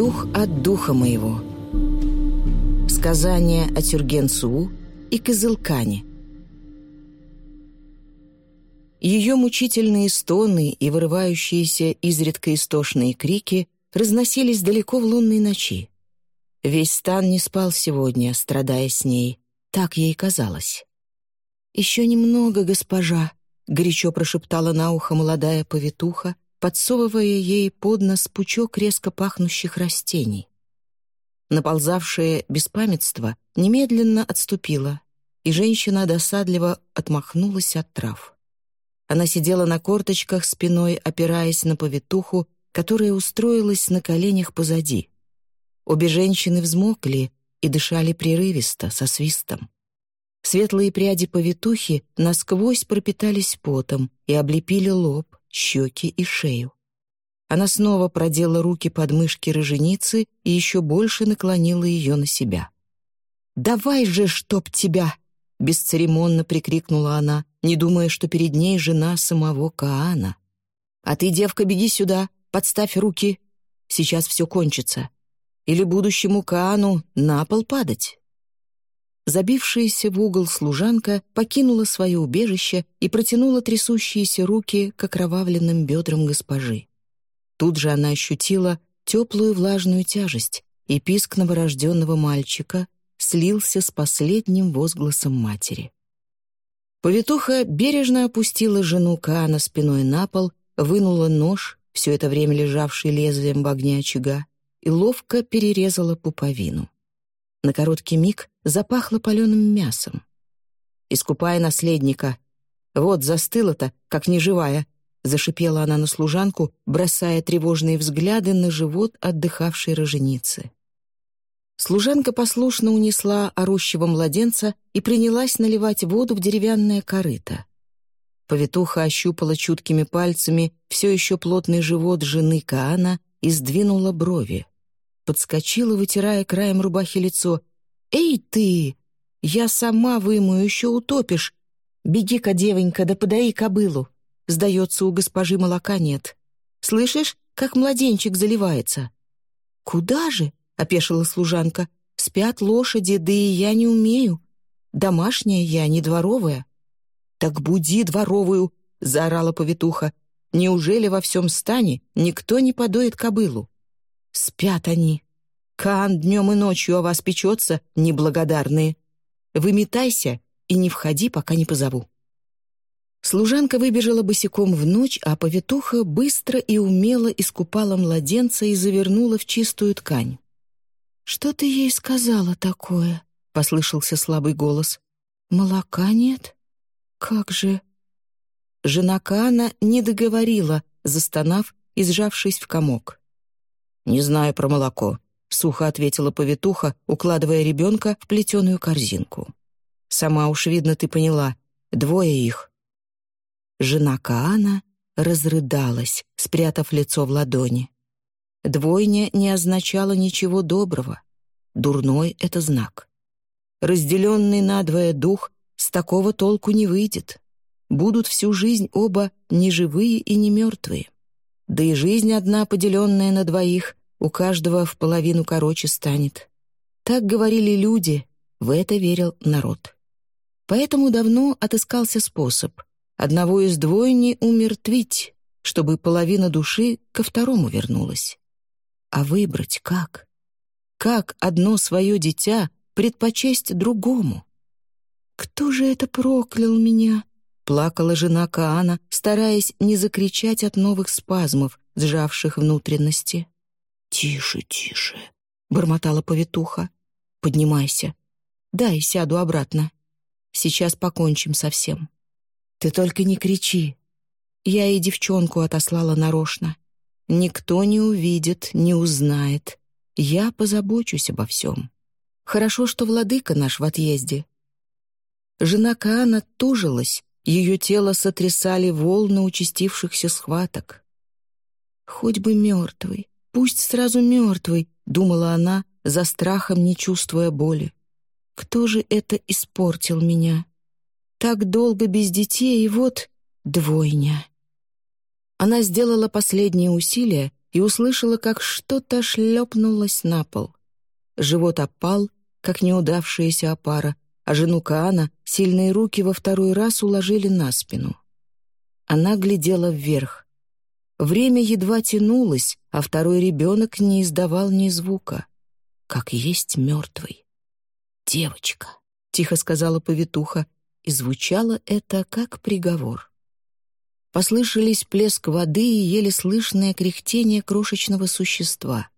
дух от духа моего. Сказание о Тюрген-Суу и Кызылкане. Ее мучительные стоны и вырывающиеся изредка истошные крики разносились далеко в лунной ночи. Весь стан не спал сегодня, страдая с ней. Так ей казалось. «Еще немного, госпожа», — горячо прошептала на ухо молодая повитуха, подсовывая ей под нос пучок резко пахнущих растений. Наползавшее беспамятство немедленно отступило, и женщина досадливо отмахнулась от трав. Она сидела на корточках спиной, опираясь на повитуху, которая устроилась на коленях позади. Обе женщины взмокли и дышали прерывисто, со свистом. Светлые пряди повитухи насквозь пропитались потом и облепили лоб, щеки и шею. Она снова продела руки под мышки роженицы и еще больше наклонила ее на себя. «Давай же, чтоб тебя!» — бесцеремонно прикрикнула она, не думая, что перед ней жена самого Каана. «А ты, девка, беги сюда, подставь руки. Сейчас все кончится. Или будущему Каану на пол падать?» Забившаяся в угол служанка покинула свое убежище и протянула трясущиеся руки к окровавленным бедрам госпожи. Тут же она ощутила теплую влажную тяжесть, и писк новорожденного мальчика слился с последним возгласом матери. Повитуха бережно опустила жену Каана спиной на пол, вынула нож, все это время лежавший лезвием в огне очага, и ловко перерезала пуповину. На короткий миг запахло паленым мясом. Искупая наследника. Вот застыла-то, как неживая, зашипела она на служанку, бросая тревожные взгляды на живот отдыхавшей роженицы. Служанка послушно унесла орущего младенца и принялась наливать воду в деревянное корыто. Повитуха ощупала чуткими пальцами все еще плотный живот жены Каана и сдвинула брови. Подскочила, вытирая краем рубахи лицо. «Эй ты! Я сама вымою, еще утопишь! Беги-ка, девонька, да подай кобылу! Сдается, у госпожи молока нет. Слышишь, как младенчик заливается?» «Куда же?» — опешила служанка. «Спят лошади, да и я не умею. Домашняя я, не дворовая». «Так буди дворовую!» — заорала повитуха. «Неужели во всем стане никто не подоит кобылу?» Спят они. Каан днем и ночью о вас печется, неблагодарные. Выметайся и не входи, пока не позову». Служанка выбежала босиком в ночь, а повитуха быстро и умело искупала младенца и завернула в чистую ткань. «Что ты ей сказала такое?» — послышался слабый голос. «Молока нет? Как же...» Жена Каана не договорила, застонав и сжавшись в комок. «Не знаю про молоко», — сухо ответила повитуха, укладывая ребенка в плетеную корзинку. «Сама уж, видно, ты поняла. Двое их». Жена Каана разрыдалась, спрятав лицо в ладони. Двойня не означала ничего доброго. Дурной — это знак. Разделенный надвое дух с такого толку не выйдет. Будут всю жизнь оба не живые и не мертвые. Да и жизнь одна, поделенная на двоих, у каждого в половину короче станет. Так говорили люди, в это верил народ. Поэтому давно отыскался способ одного из двойни умертвить, чтобы половина души ко второму вернулась. А выбрать как? Как одно свое дитя предпочесть другому? «Кто же это проклял меня?» Плакала жена Каана, стараясь не закричать от новых спазмов, сжавших внутренности. «Тише, тише», — бормотала повитуха. «Поднимайся. Дай сяду обратно. Сейчас покончим со всем. Ты только не кричи. Я и девчонку отослала нарочно. Никто не увидит, не узнает. Я позабочусь обо всем. Хорошо, что владыка наш в отъезде». Жена Каана тужилась, ее тело сотрясали волны участившихся схваток. «Хоть бы мертвый, пусть сразу мертвый», — думала она, за страхом не чувствуя боли. «Кто же это испортил меня? Так долго без детей, и вот двойня». Она сделала последнее усилие и услышала, как что-то шлепнулось на пол. Живот опал, как неудавшаяся опара, а жену Каана сильные руки во второй раз уложили на спину. Она глядела вверх. Время едва тянулось, а второй ребенок не издавал ни звука. Как есть мертвый. «Девочка», — тихо сказала повитуха, и звучало это как приговор. Послышались плеск воды и еле слышное кряхтение крошечного существа.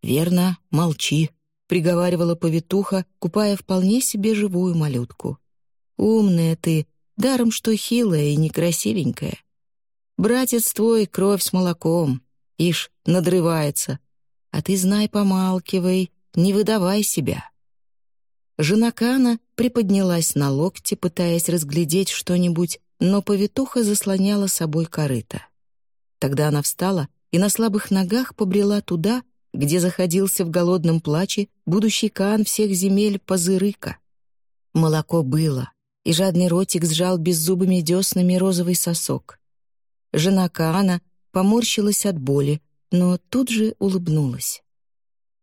«Верно, молчи», — приговаривала повитуха, купая вполне себе живую малютку. «Умная ты, даром что хилая и некрасивенькая. Братец твой кровь с молоком, ишь, надрывается. А ты знай, помалкивай, не выдавай себя». Жена Кана приподнялась на локте, пытаясь разглядеть что-нибудь, но повитуха заслоняла собой корыто. Тогда она встала и на слабых ногах побрела туда, где заходился в голодном плаче будущий Каан всех земель Пазырыка. Молоко было, и жадный ротик сжал беззубыми деснами розовый сосок. Жена Каана поморщилась от боли, но тут же улыбнулась.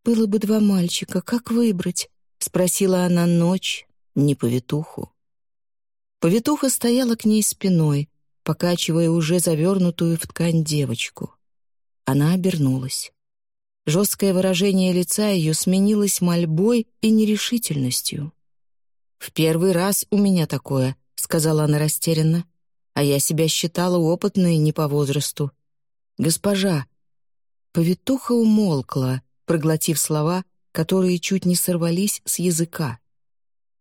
«Было бы два мальчика, как выбрать?» — спросила она ночь, не повитуху. Повитуха стояла к ней спиной, покачивая уже завернутую в ткань девочку. Она обернулась. Жесткое выражение лица ее сменилось мольбой и нерешительностью. «В первый раз у меня такое», — сказала она растерянно, «а я себя считала опытной не по возрасту. Госпожа». Повитуха умолкла, проглотив слова, которые чуть не сорвались с языка.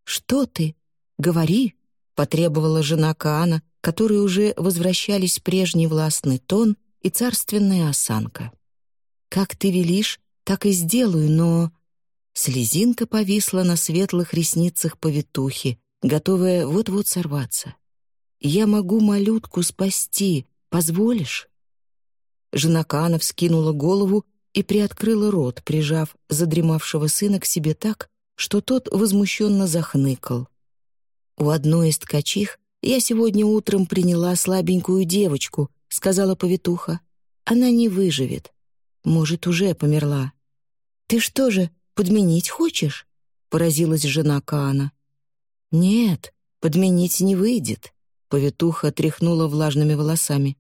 «Что ты? Говори!» — потребовала жена Каана, которые уже возвращались прежний властный тон и царственная осанка. «Как ты велишь, так и сделаю, но...» Слезинка повисла на светлых ресницах повитухи, готовая вот-вот сорваться. «Я могу малютку спасти, позволишь?» Жена Каана вскинула голову и приоткрыла рот, прижав задремавшего сына к себе так, что тот возмущенно захныкал. «У одной из ткачих я сегодня утром приняла слабенькую девочку», — сказала повитуха. «Она не выживет. Может, уже померла». «Ты что же, подменить хочешь?» — поразилась жена Каана. «Нет, подменить не выйдет», — повитуха тряхнула влажными волосами.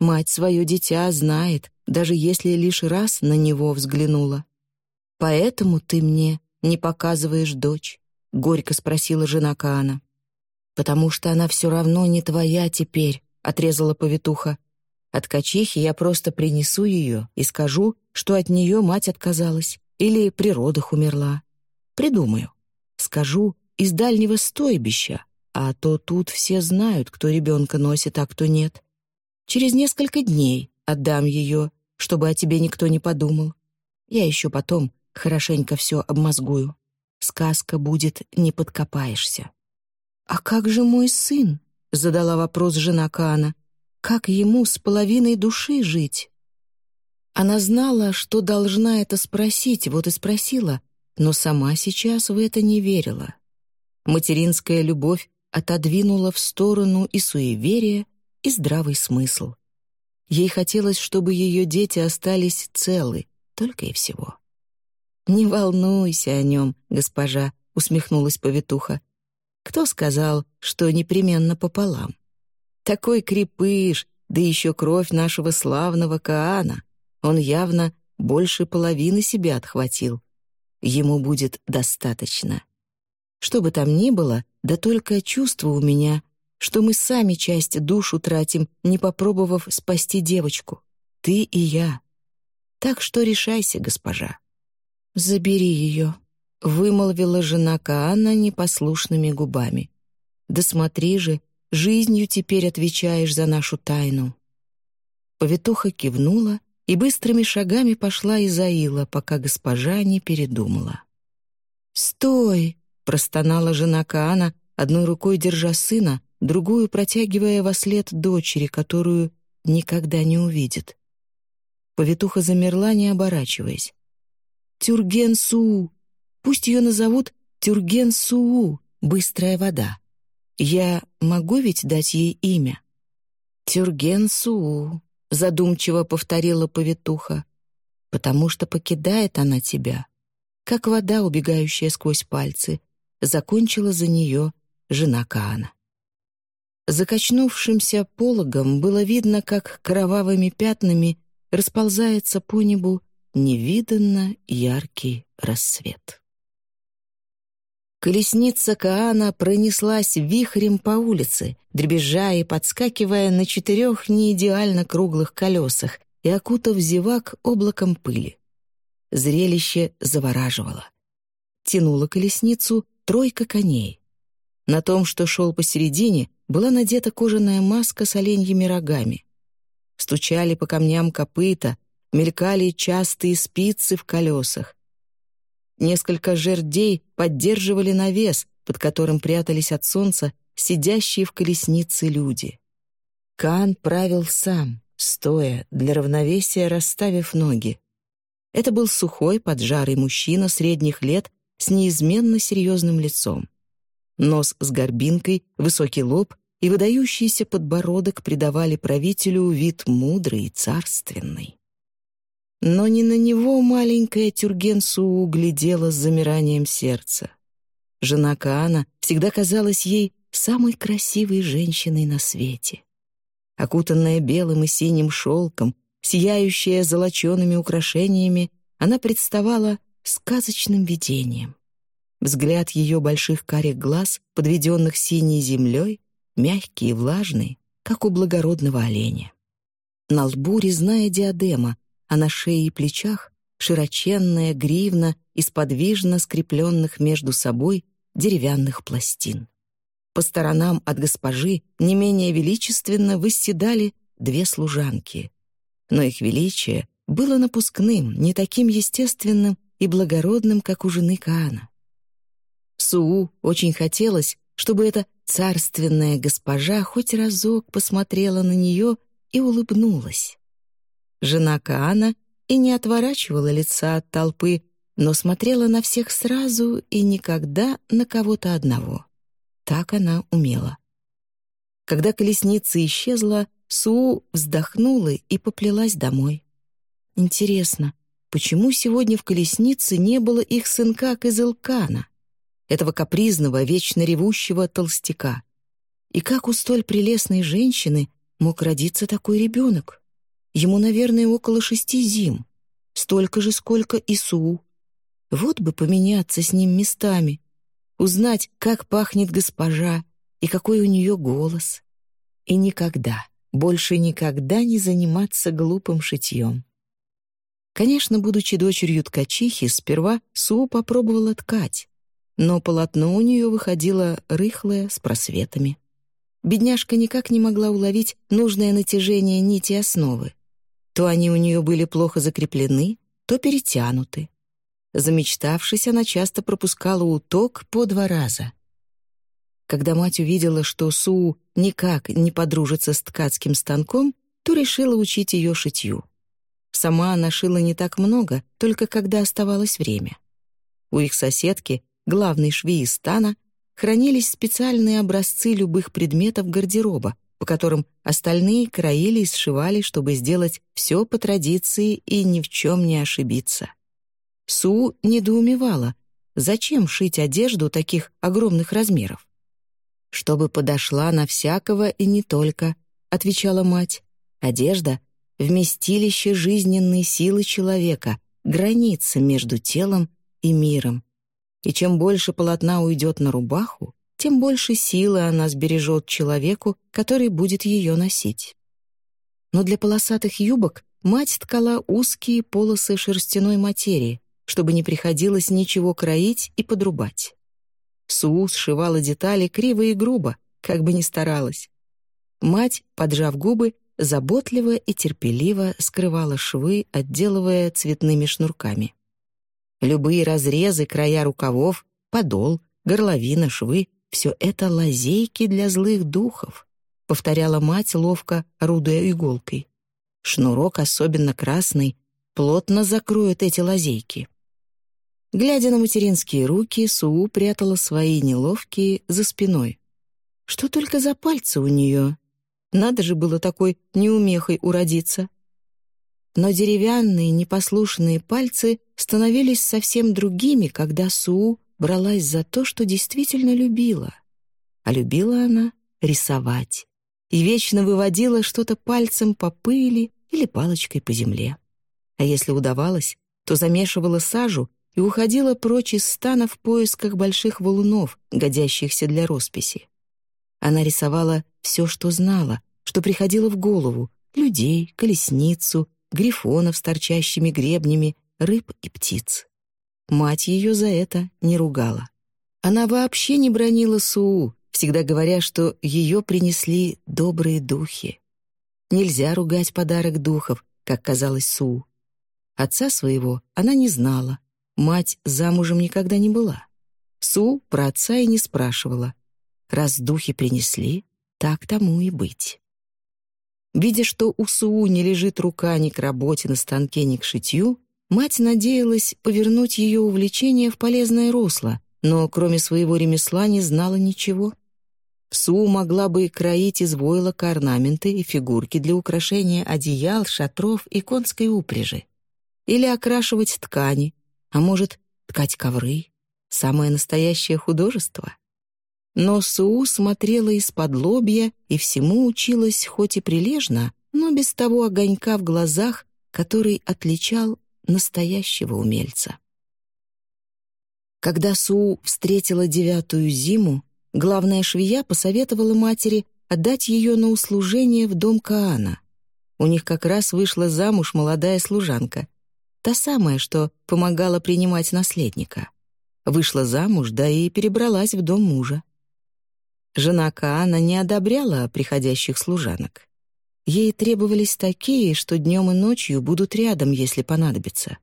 «Мать свое дитя знает, даже если лишь раз на него взглянула. Поэтому ты мне не показываешь дочь?» — горько спросила жена Каана. «Потому что она все равно не твоя теперь», — отрезала повитуха. «От качихи я просто принесу ее и скажу, что от нее мать отказалась или при родах умерла. Придумаю. Скажу из дальнего стойбища, а то тут все знают, кто ребенка носит, а кто нет. Через несколько дней отдам ее, чтобы о тебе никто не подумал. Я еще потом Хорошенько все обмозгую. Сказка будет «не подкопаешься». «А как же мой сын?» — задала вопрос жена Каана. «Как ему с половиной души жить?» Она знала, что должна это спросить, вот и спросила, но сама сейчас в это не верила. Материнская любовь отодвинула в сторону и суеверие, и здравый смысл. Ей хотелось, чтобы ее дети остались целы, только и всего. «Не волнуйся о нем, госпожа», — усмехнулась повитуха. «Кто сказал, что непременно пополам? Такой крепыш, да еще кровь нашего славного Каана. Он явно больше половины себя отхватил. Ему будет достаточно. Что бы там ни было, да только чувство у меня, что мы сами часть душ утратим, не попробовав спасти девочку. Ты и я. Так что решайся, госпожа. «Забери ее», — вымолвила жена Каана непослушными губами. «Да смотри же, жизнью теперь отвечаешь за нашу тайну». Повитуха кивнула и быстрыми шагами пошла Изаила, пока госпожа не передумала. «Стой!» — простонала жена Каана, одной рукой держа сына, другую протягивая во след дочери, которую никогда не увидит. Повитуха замерла, не оборачиваясь. Тюрген-Суу. Пусть ее назовут Тюрген-Суу, быстрая вода. Я могу ведь дать ей имя? Тюрген-Суу, задумчиво повторила повитуха. «Потому что покидает она тебя, как вода, убегающая сквозь пальцы», закончила за нее жена Каана. Закачнувшимся пологом было видно, как кровавыми пятнами расползается по небу невиданно яркий рассвет. Колесница Каана пронеслась вихрем по улице, дребезжа и подскакивая на четырех неидеально круглых колесах и окутав зевак облаком пыли. Зрелище завораживало. Тянула колесницу тройка коней. На том, что шел посередине, была надета кожаная маска с оленьими рогами. Стучали по камням копыта, мелькали частые спицы в колесах. Несколько жердей поддерживали навес, под которым прятались от солнца сидящие в колеснице люди. Кан правил сам, стоя, для равновесия расставив ноги. Это был сухой, поджарый мужчина средних лет с неизменно серьезным лицом. Нос с горбинкой, высокий лоб и выдающийся подбородок придавали правителю вид мудрый и царственный. Но не на него маленькая Тюргенсу углядела с замиранием сердца. Жена Каана всегда казалась ей самой красивой женщиной на свете. Окутанная белым и синим шелком, сияющая золочеными украшениями, она представала сказочным видением. Взгляд ее больших карих глаз, подведенных синей землей, мягкий и влажный, как у благородного оленя. На лбу резная диадема, а на шее и плечах широченная гривна из подвижно скрепленных между собой деревянных пластин. По сторонам от госпожи не менее величественно восседали две служанки. Но их величие было напускным, не таким естественным и благородным, как у жены Каана. Суу очень хотелось, чтобы эта царственная госпожа хоть разок посмотрела на нее и улыбнулась. Жена Каана и не отворачивала лица от толпы, но смотрела на всех сразу и никогда на кого-то одного. Так она умела. Когда колесница исчезла, Су вздохнула и поплелась домой. Интересно, почему сегодня в колеснице не было их сынка Кызылкана, этого капризного, вечно ревущего толстяка? И как у столь прелестной женщины мог родиться такой ребенок? Ему, наверное, около шести зим. Столько же, сколько и Су. Вот бы поменяться с ним местами. Узнать, как пахнет госпожа и какой у нее голос. И никогда, больше никогда не заниматься глупым шитьем. Конечно, будучи дочерью ткачихи, сперва Су попробовала ткать, но полотно у нее выходило рыхлое, с просветами. Бедняжка никак не могла уловить нужное натяжение нити основы. То они у нее были плохо закреплены, то перетянуты. Замечтавшись, она часто пропускала уток по два раза. Когда мать увидела, что Су никак не подружится с ткацким станком, то решила учить ее шитью. Сама она шила не так много, только когда оставалось время. У их соседки, главной швеи стана, хранились специальные образцы любых предметов гардероба, по которым остальные краили и сшивали, чтобы сделать все по традиции и ни в чем не ошибиться. Су недоумевала, зачем шить одежду таких огромных размеров. «Чтобы подошла на всякого и не только», — отвечала мать. «Одежда — вместилище жизненной силы человека, граница между телом и миром. И чем больше полотна уйдет на рубаху, тем больше силы она сбережет человеку, который будет ее носить. Но для полосатых юбок мать ткала узкие полосы шерстяной материи, чтобы не приходилось ничего кроить и подрубать. Суу сшивала детали криво и грубо, как бы ни старалась. Мать, поджав губы, заботливо и терпеливо скрывала швы, отделывая цветными шнурками. Любые разрезы, края рукавов, подол, горловина, швы все это лазейки для злых духов», — повторяла мать, ловко орудуя иголкой. «Шнурок, особенно красный, плотно закроет эти лазейки». Глядя на материнские руки, Суу прятала свои неловкие за спиной. Что только за пальцы у нее? Надо же было такой неумехой уродиться. Но деревянные непослушные пальцы становились совсем другими, когда Суу бралась за то, что действительно любила. А любила она рисовать и вечно выводила что-то пальцем по пыли или палочкой по земле. А если удавалось, то замешивала сажу и уходила прочь из стана в поисках больших валунов, годящихся для росписи. Она рисовала все, что знала, что приходило в голову — людей, колесницу, грифонов с торчащими гребнями, рыб и птиц. Мать ее за это не ругала. Она вообще не бронила Суу, всегда говоря, что ее принесли добрые духи. Нельзя ругать подарок духов, как казалось Суу. Отца своего она не знала, мать замужем никогда не была. Су про отца и не спрашивала. Раз духи принесли, так тому и быть. Видя, что у Суу не лежит рука ни к работе на станке, ни к шитью, мать надеялась повернуть ее увлечение в полезное русло, но кроме своего ремесла не знала ничего. Су могла бы кроить из войлока орнаменты и фигурки для украшения одеял, шатров и конской упряжи. Или окрашивать ткани, а может, ткать ковры. Самое настоящее художество. Но Су смотрела из-под лобья и всему училась хоть и прилежно, но без того огонька в глазах, который отличал настоящего умельца. Когда Су встретила девятую зиму, главная швея посоветовала матери отдать ее на услужение в дом Каана. У них как раз вышла замуж молодая служанка, та самая, что помогала принимать наследника. Вышла замуж, да и перебралась в дом мужа. Жена Каана не одобряла приходящих служанок. Ей требовались такие, что днем и ночью будут рядом, если понадобится.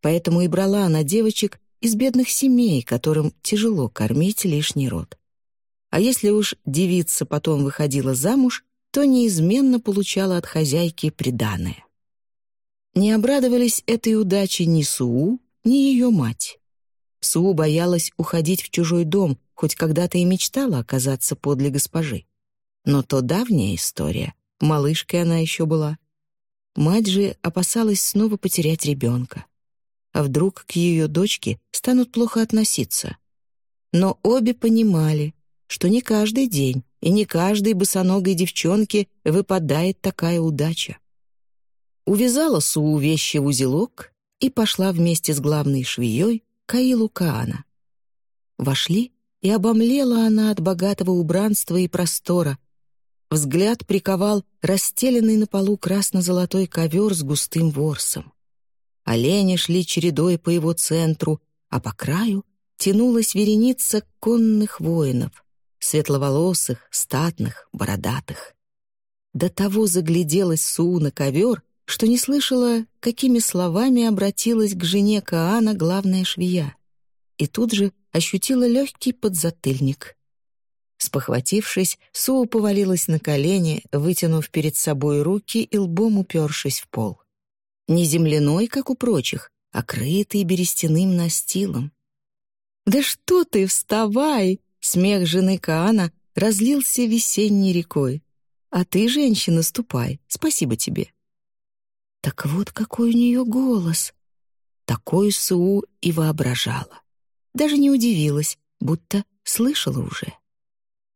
Поэтому и брала она девочек из бедных семей, которым тяжело кормить лишний род. А если уж девица потом выходила замуж, то неизменно получала от хозяйки приданое. Не обрадовались этой удаче ни Суу, ни ее мать. Суу боялась уходить в чужой дом, хоть когда-то и мечтала оказаться подле госпожи. Но то давняя история, малышкой она еще была. Мать же опасалась снова потерять ребенка. А вдруг к ее дочке станут плохо относиться? Но обе понимали, что не каждый день и не каждой босоногой девчонке выпадает такая удача. Увязала Суу вещи в узелок и пошла вместе с главной швеей к Аилу Каана. Вошли и обомлела она от богатого убранства и простора. Взгляд приковал расстеленный на полу красно-золотой ковер с густым ворсом. Олени шли чередой по его центру, а по краю тянулась вереница конных воинов, светловолосых, статных, бородатых. До того загляделась Суу на ковер, что не слышала, какими словами обратилась к жене Каана главная швея. И тут же ощутила легкий подзатыльник. Спохватившись, Суу повалилась на колени, вытянув перед собой руки и лбом упершись в пол. Не земляной, как у прочих, а крытый берестяным настилом. «Да что ты, вставай!» Смех жены Каана разлился весенней рекой. «А ты, женщина, ступай, спасибо тебе». Так вот какой у нее голос. Такой Суу и воображала. Даже не удивилась, будто слышала уже.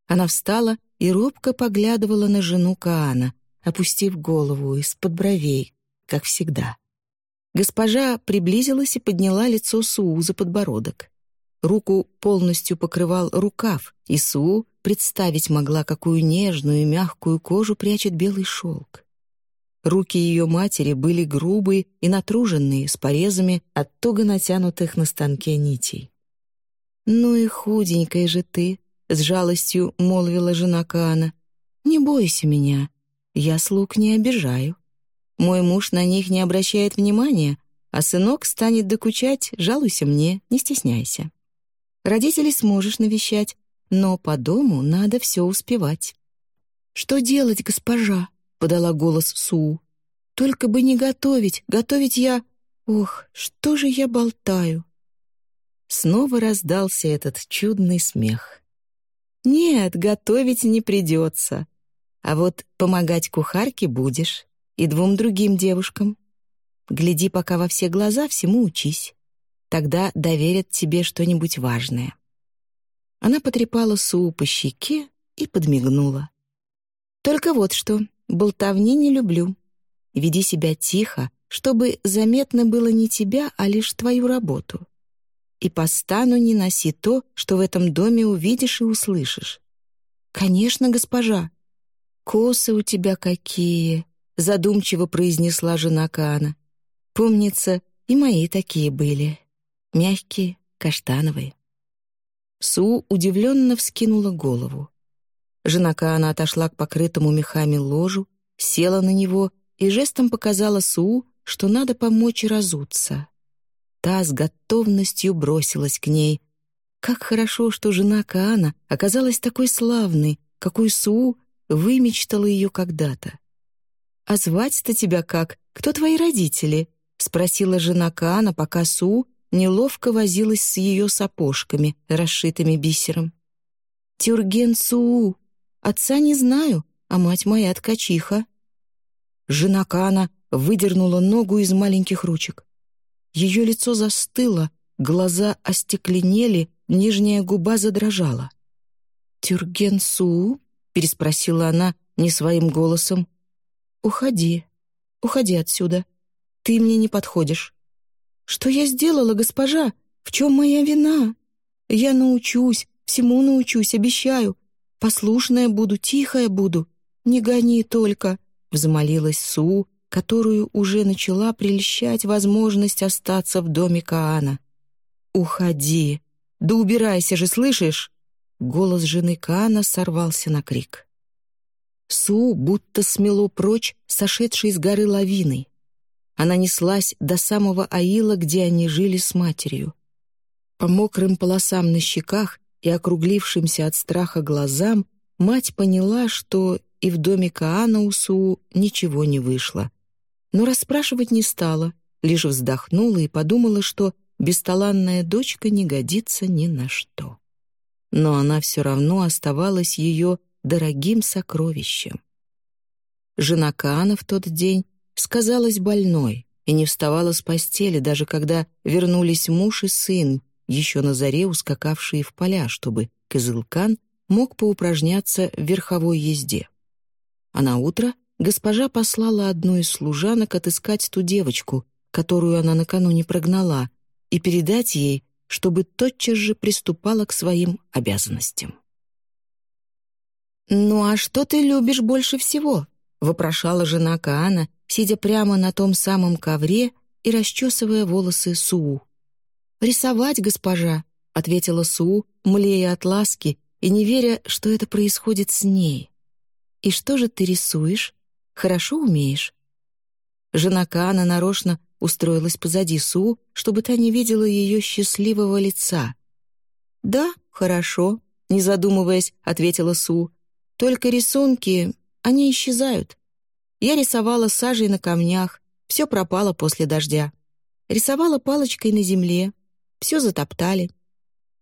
Она встала и робко поглядывала на жену Каана, опустив голову из-под бровей, как всегда. Госпожа приблизилась и подняла лицо Суу за подбородок. Руку полностью покрывал рукав, и Суу представить могла, какую нежную и мягкую кожу прячет белый шелк. Руки ее матери были грубые и натруженные, с порезами от туго натянутых на станке нитей. «Ну и худенькая же ты», — с жалостью молвила жена Каана. «Не бойся меня, я слуг не обижаю. Мой муж на них не обращает внимания, а сынок станет докучать, жалуйся мне, не стесняйся. Родителей сможешь навещать, но по дому надо все успевать». «Что делать, госпожа?» — подала голос Су. «Только бы не готовить, готовить я... Ох, что же я болтаю?» Снова раздался этот чудный смех. «Нет, готовить не придется. А вот помогать кухарке будешь и двум другим девушкам. Гляди пока во все глаза, всему учись. Тогда доверят тебе что-нибудь важное». Она потрепала Суу по щеке и подмигнула. «Только вот что, болтовни не люблю. Веди себя тихо, чтобы заметно было не тебя, а лишь твою работу. И по стану не носи то, что в этом доме увидишь и услышишь. «Конечно, госпожа». «Косы у тебя какие!» — задумчиво произнесла жена Каана. «Помнится, и мои такие были. Мягкие, каштановые». Су удивленно вскинула голову. Жена Каана отошла к покрытому мехами ложу, села на него и жестом показала Су, что надо помочь разуться. Та с готовностью бросилась к ней. Как хорошо, что жена Каана оказалась такой славной, какой Су вымечтала ее когда-то. «А звать-то тебя как? Кто твои родители?» — спросила жена Каана, пока Су неловко возилась с ее сапожками, расшитыми бисером. «Тюрген Суу. Отца не знаю, а мать моя ткачиха». Жена Каана выдернула ногу из маленьких ручек. Ее лицо застыло, глаза остекленели, нижняя губа задрожала. «Тюрген Суу?» — переспросила она не своим голосом. «Уходи, уходи отсюда. Ты мне не подходишь». «Что я сделала, госпожа? В чем моя вина? Я научусь, всему научусь, обещаю. Послушная буду, тихая буду. Не гони только», — взмолилась Су, которую уже начала прельщать возможность остаться в доме Каана. «Уходи! Да убирайся же, слышишь?» Голос жены Каана сорвался на крик. Су будто смело прочь сошедшей с горы лавиной. Она неслась до самого Аила, где они жили с матерью. По мокрым полосам на щеках и округлившимся от страха глазам мать поняла, что и в доме Каана у Суу ничего не вышло. Но расспрашивать не стала, лишь вздохнула и подумала, что бесталанная дочка не годится ни на что. Но она все равно оставалась ее дорогим сокровищем. Жена Каана в тот день сказалась больной и не вставала с постели, даже когда вернулись муж и сын, еще на заре ускакавшие в поля, чтобы Кызылкан мог поупражняться в верховой езде. А на утро госпожа послала одну из служанок отыскать ту девочку, которую она накануне прогнала, и передать ей, чтобы тотчас же приступала к своим обязанностям. «Ну а что ты любишь больше всего?» — вопрошала жена Каана, сидя прямо на том самом ковре и расчесывая волосы Суу. «Рисовать, госпожа», — ответила Суу, млея от ласки и не веря, что это происходит с ней. «И что же ты рисуешь? Хорошо умеешь?» Жена Каана нарочно устроилась позади Су, чтобы та не видела ее счастливого лица. «Да, хорошо», — не задумываясь, ответила Су. «Только рисунки, они исчезают. Я рисовала сажей на камнях, все пропало после дождя. Рисовала палочкой на земле, все затоптали.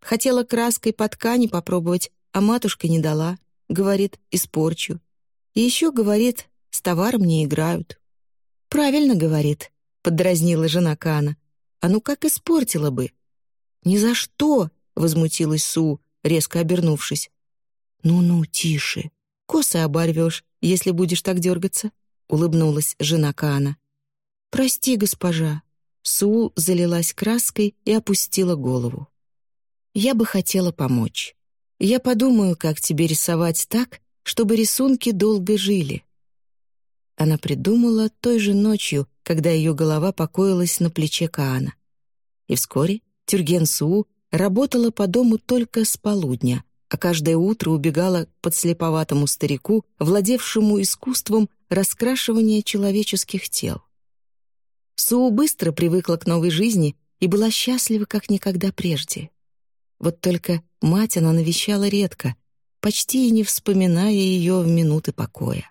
Хотела краской по ткани попробовать, а матушка не дала. Говорит, испорчу. И еще, говорит, с товаром не играют. «Правильно, — говорит, — поддразнила жена Кана. А ну как испортила бы?» «Ни за что!» — возмутилась Су, резко обернувшись. «Ну-ну, тише. Косы оборвешь, если будешь так дергаться», — улыбнулась жена Каана. «Прости, госпожа». Су залилась краской и опустила голову. «Я бы хотела помочь. Я подумаю, как тебе рисовать так, чтобы рисунки долго жили». Она придумала той же ночью, когда ее голова покоилась на плече Каана. И вскоре Тюрген Су работала по дому только с полудня, а каждое утро убегала к подслеповатому старику, владевшему искусством раскрашивания человеческих тел. Суу быстро привыкла к новой жизни и была счастлива, как никогда прежде. Вот только мать она навещала редко, почти и не вспоминая ее в минуты покоя.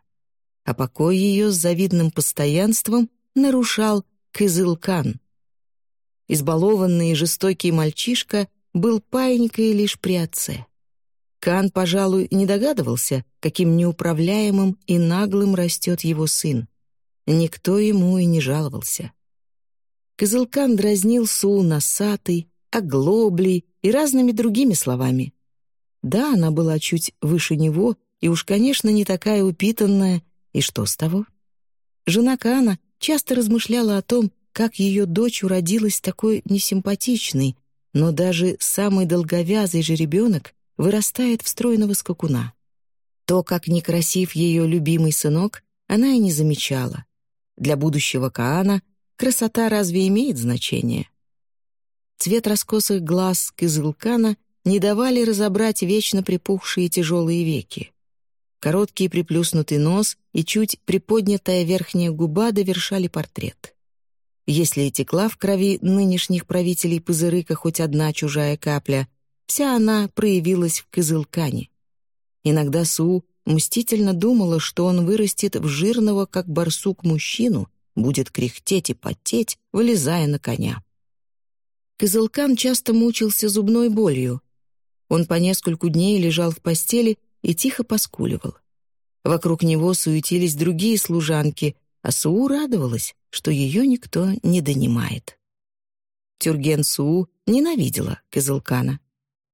А покой ее с завидным постоянством нарушал Кызылкан. Избалованный и жестокий мальчишка был паинькой лишь при отце. Кан, пожалуй, не догадывался, каким неуправляемым и наглым растет его сын. Никто ему и не жаловался. Кызылкан дразнил Су носатый, оглоблей и разными другими словами. Да, она была чуть выше него и уж, конечно, не такая упитанная, и что с того? Жена Каана часто размышляла о том, как ее дочь уродилась такой несимпатичной, но даже самый долговязый же ребенок вырастает в стройного скакуна. То, как некрасив ее любимый сынок, она и не замечала. Для будущего Каана красота разве имеет значение? Цвет раскосых глаз Кызылкана не давали разобрать вечно припухшие тяжелые веки. Короткий приплюснутый нос и чуть приподнятая верхняя губа довершали портрет. Если и текла в крови нынешних правителей Пузырыка хоть одна чужая капля, Вся она проявилась в Кызылкане. Иногда Су мстительно думала, что он вырастет в жирного, как барсук, мужчину, будет кряхтеть и потеть, вылезая на коня. Кызылкан часто мучился зубной болью. Он по нескольку дней лежал в постели и тихо поскуливал. Вокруг него суетились другие служанки, а Суу радовалась, что ее никто не донимает. Тюрген Суу ненавидела Кызылкана.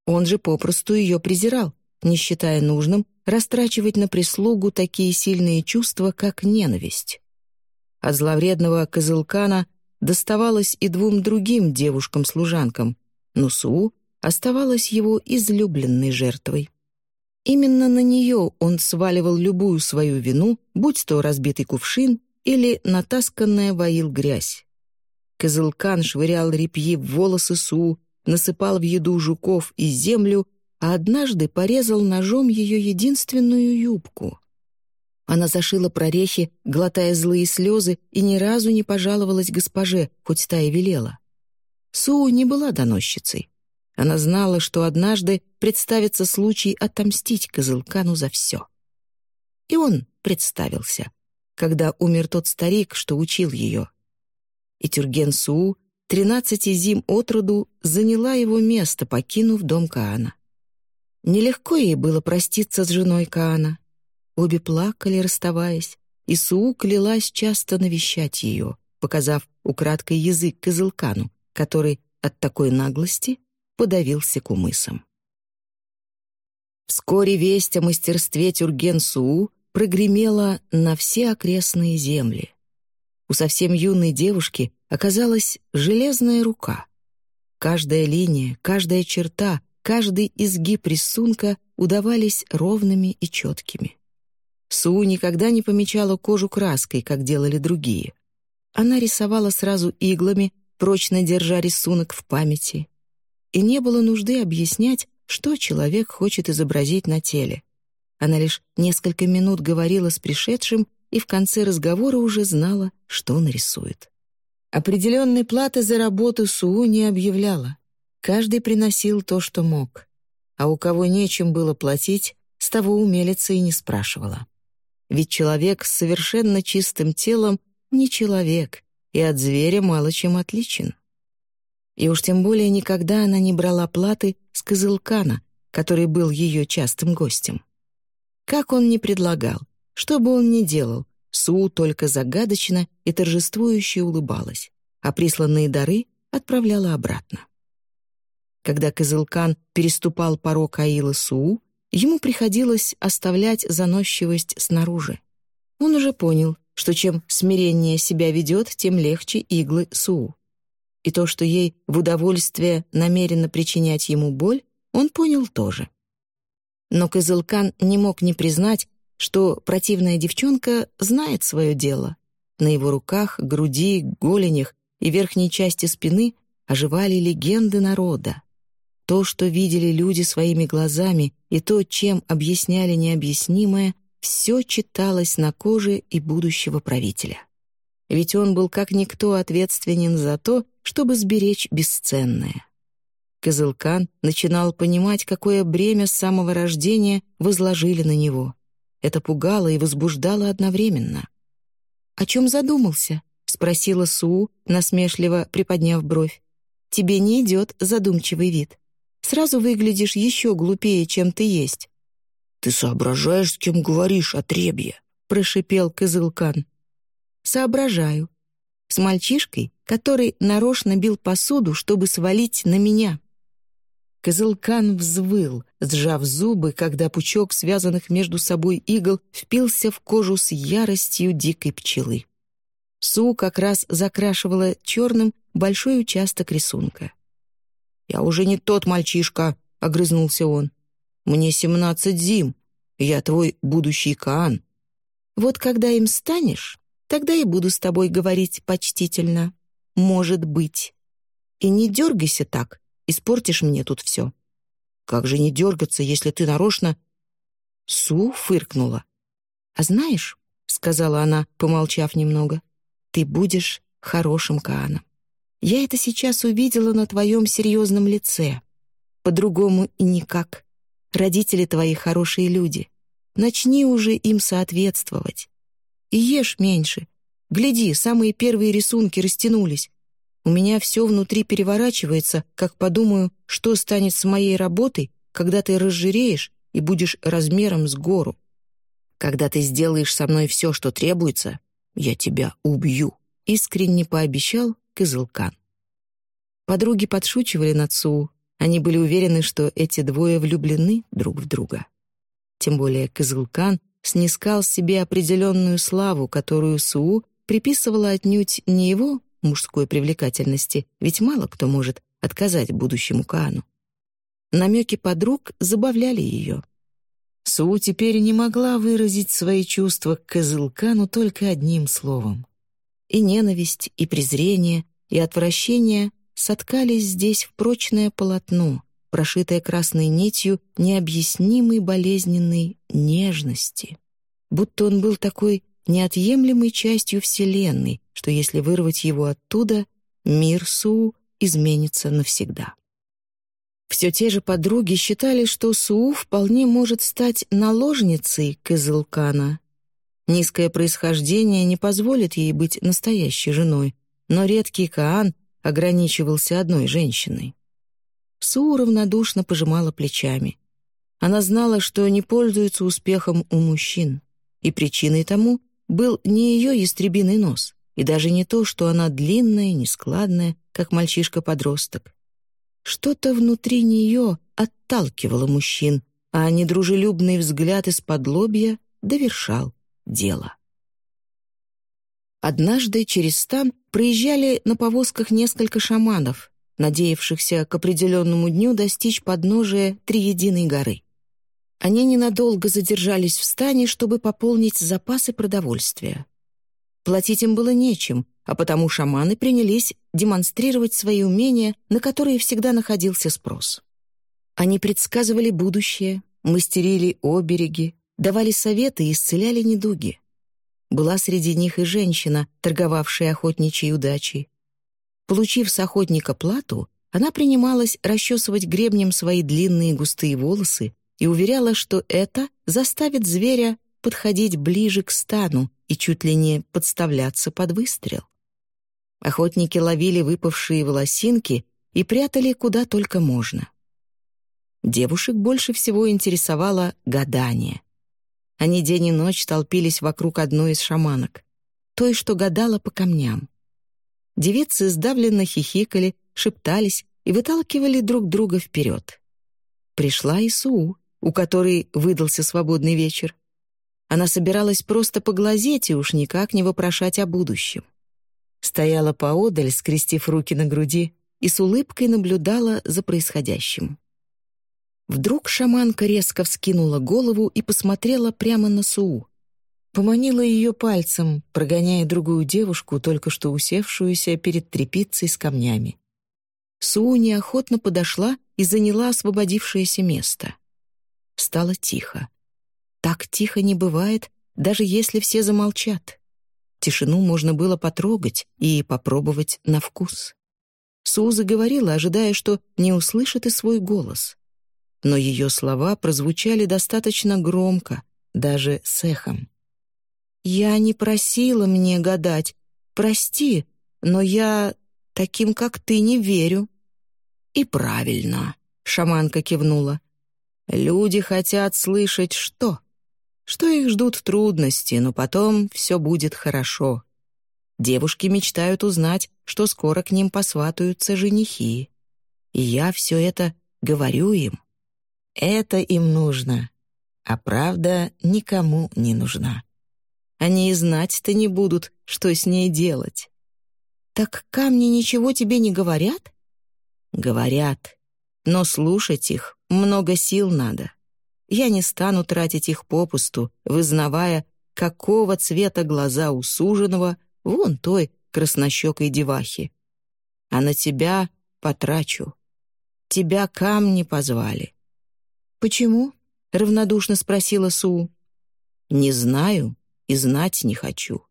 Он же попросту ее презирал, не считая нужным растрачивать на прислугу такие сильные чувства, как ненависть. От зловредного Козылкана доставалось и двум другим девушкам-служанкам, но Суу оставалась его излюбленной жертвой. Именно на нее он сваливал любую свою вину, будь то разбитый кувшин или натасканная воил грязь. Козылкан швырял репьи в волосы Суу, насыпал в еду жуков и землю, а однажды порезал ножом ее единственную юбку. Она зашила прорехи, глотая злые слезы, и ни разу не пожаловалась госпоже, хоть та и велела. Су не была доносчицей. Она знала, что однажды представится случай отомстить Козылкану за все. И он представился, когда умер тот старик, что учил ее. И Тюрген Су тринадцати зим от роду заняла его место, покинув дом Каана. Нелегко ей было проститься с женой Каана. Обе плакали, расставаясь, и Суу клялась часто навещать ее, показав украдкой язык Кызылкану, который от такой наглости подавился кумысом. Вскоре весть о мастерстве Тюрген Суу прогремела на все окрестные земли. У совсем юной девушки оказалась железная рука. Каждая линия, каждая черта, каждый изгиб рисунка удавались ровными и четкими. Су никогда не помечала кожу краской, как делали другие. Она рисовала сразу иглами, прочно держа рисунок в памяти. И не было нужды объяснять, что человек хочет изобразить на теле. Она лишь несколько минут говорила с пришедшим и в конце разговора уже знала, что нарисует. Определенной платы за работу Суу не объявляла. Каждый приносил то, что мог. А у кого нечем было платить, с того умелица и не спрашивала. Ведь человек с совершенно чистым телом не человек, и от зверя мало чем отличен. И уж тем более никогда она не брала платы с Кызылкана, который был ее частым гостем. Как он ни предлагал, что бы он ни делал, Су только загадочно и торжествующе улыбалась, а присланные дары отправляла обратно. Когда Кызылкан переступал порог Аила Су, ему приходилось оставлять заносчивость снаружи. Он уже понял, что чем смирение себя ведет, тем легче иглы Су. И то, что ей в удовольствие намеренно причинять ему боль, он понял тоже. Но Кызылкан не мог не признать, что противная девчонка знает свое дело. На его руках, груди, голенях и верхней части спины оживали легенды народа. То, что видели люди своими глазами, и то, чем объясняли необъяснимое, все читалось на коже и будущего правителя. Ведь он был как никто ответственен за то, чтобы сберечь бесценное. Козылкан начинал понимать, какое бремя с самого рождения возложили на него — это пугало и возбуждало одновременно. «О чем задумался?» — спросила Су, насмешливо приподняв бровь. «Тебе не идет задумчивый вид. сразу выглядишь еще глупее, чем ты есть». «Ты соображаешь, с кем говоришь, отребье?» — прошипел Кызылкан. «Соображаю. С мальчишкой, который нарочно бил посуду, чтобы свалить на меня». Козылкан взвыл, сжав зубы, когда пучок связанных между собой игл впился в кожу с яростью дикой пчелы. Су как раз закрашивала черным большой участок рисунка. «Я уже не тот мальчишка», — огрызнулся он. «Мне семнадцать зим. Я твой будущий Каан». «Вот когда им станешь, тогда и буду с тобой говорить почтительно. Может быть. И не дергайся так, Испортишь мне тут все. Как же не дергаться, если ты нарочно...» Су фыркнула. «А знаешь, — сказала она, помолчав немного, — ты будешь хорошим Кааном. Я это сейчас увидела на твоем серьезном лице. По-другому и никак. Родители твои хорошие люди. Начни уже им соответствовать. И ешь меньше. Гляди, самые первые рисунки растянулись. У меня все внутри переворачивается, как подумаю, что станет с моей работой, когда ты разжиреешь и будешь размером с гору. Когда ты сделаешь со мной все, что требуется, я тебя убью», — искренне пообещал Кызылкан. Подруги подшучивали над Суу. Они были уверены, что эти двое влюблены друг в друга. Тем более Кызылкан снискал себе определенную славу, которую Суу приписывала отнюдь не его мужской привлекательности, ведь мало кто может отказать будущему Каану. Намеки подруг забавляли ее. Су теперь не могла выразить свои чувства к Кызылкану только одним словом. И ненависть, и презрение, и отвращение соткались здесь в прочное полотно, прошитое красной нитью необъяснимой болезненной нежности. Будто он был такой неотъемлемой частью Вселенной, что если вырвать его оттуда, мир Суу изменится навсегда. Все те же подруги считали, что Суу вполне может стать наложницей Кызылкана. Низкое происхождение не позволит ей быть настоящей женой, но редкий Каан ограничивался одной женщиной. Суу равнодушно пожимала плечами. Она знала, что не пользуется успехом у мужчин, и причиной тому был не ее ястребиный нос, и даже не то, что она длинная, нескладная, как мальчишка-подросток. Что-то внутри нее отталкивало мужчин, а недружелюбный взгляд из-под лобья довершал дело. Однажды через стан проезжали на повозках несколько шаманов, надеявшихся к определенному дню достичь подножия Триединой горы. Они ненадолго задержались в стане, чтобы пополнить запасы продовольствия. Платить им было нечем, а потому шаманы принялись демонстрировать свои умения, на которые всегда находился спрос. Они предсказывали будущее, мастерили обереги, давали советы и исцеляли недуги. Была среди них и женщина, торговавшая охотничьей удачей. Получив с охотника плату, она принималась расчесывать гребнем свои длинные густые волосы и уверяла, что это заставит зверя подходить ближе к стану и чуть ли не подставляться под выстрел. Охотники ловили выпавшие волосинки и прятали куда только можно. Девушек больше всего интересовало гадание. Они день и ночь толпились вокруг одной из шаманок, той, что гадала по камням. Девицы сдавленно хихикали, шептались и выталкивали друг друга вперед. Пришла Исуу у которой выдался свободный вечер. Она собиралась просто поглазеть и уж никак не вопрошать о будущем. Стояла поодаль, скрестив руки на груди, и с улыбкой наблюдала за происходящим. Вдруг шаманка резко вскинула голову и посмотрела прямо на Суу. Поманила ее пальцем, прогоняя другую девушку, только что усевшуюся перед трепицей с камнями. Суу неохотно подошла и заняла освободившееся место. Стало тихо. Так тихо не бывает, даже если все замолчат. Тишину можно было потрогать и попробовать на вкус. Суза говорила, ожидая, что не услышит и свой голос. Но ее слова прозвучали достаточно громко, даже с эхом. «Я не просила мне гадать. Прости, но я таким, как ты, не верю». «И правильно», Шаманка кивнула. Люди хотят слышать что? Что их ждут трудности, но потом все будет хорошо. Девушки мечтают узнать, что скоро к ним посватаются женихи. И я все это говорю им. Это им нужно, а правда никому не нужна. Они и знать-то не будут, что с ней делать. «Так камни ничего тебе не говорят?» «Говорят, но слушать их много сил надо. Я не стану тратить их попусту, вызнавая, какого цвета глаза у суженого вон той краснощекой девахи. А на тебя потрачу. Тебя камни позвали». «Почему?» — равнодушно спросила Су. «Не знаю и знать не хочу.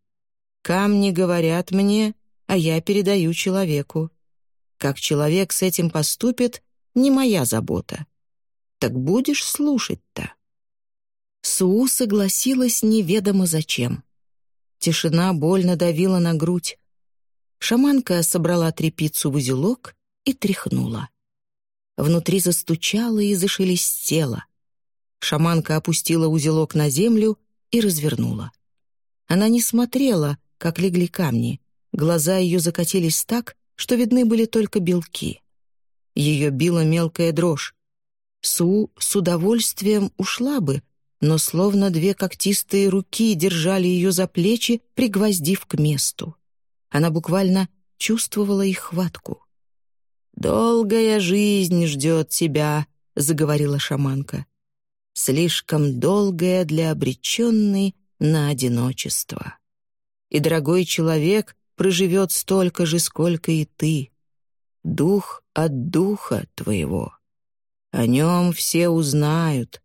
Камни говорят мне, а я передаю человеку. Как человек с этим поступит, не моя забота. Так будешь слушать-то?» Су согласилась неведомо зачем. Тишина больно давила на грудь. Шаманка собрала трепицу в узелок и тряхнула. Внутри застучало и зашелестело. Шаманка опустила узелок на землю и развернула. Она не смотрела, как легли камни. Глаза ее закатились так, что видны были только белки. Ее била мелкая дрожь. Су с удовольствием ушла бы, но словно две когтистые руки держали ее за плечи, пригвоздив к месту. Она буквально чувствовала их хватку. «Долгая жизнь ждет тебя», — заговорила шаманка. «Слишком долгая для обреченной на одиночество. И дорогой человек проживет столько же, сколько и ты. Дух от духа твоего. О нем все узнают.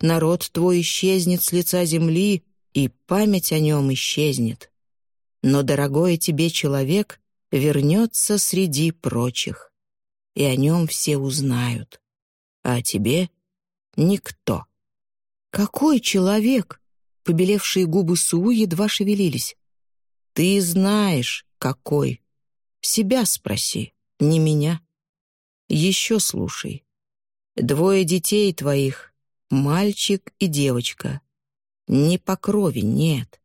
Народ твой исчезнет с лица земли, и память о нем исчезнет. Но дорогой тебе человек вернется среди прочих и о нем все узнают. А о тебе — никто. «Какой человек?» Побелевшие губы Суу едва шевелились. «Ты знаешь, какой. Себя спроси, не меня. Еще слушай. Двое детей твоих, мальчик и девочка. Не по крови, нет.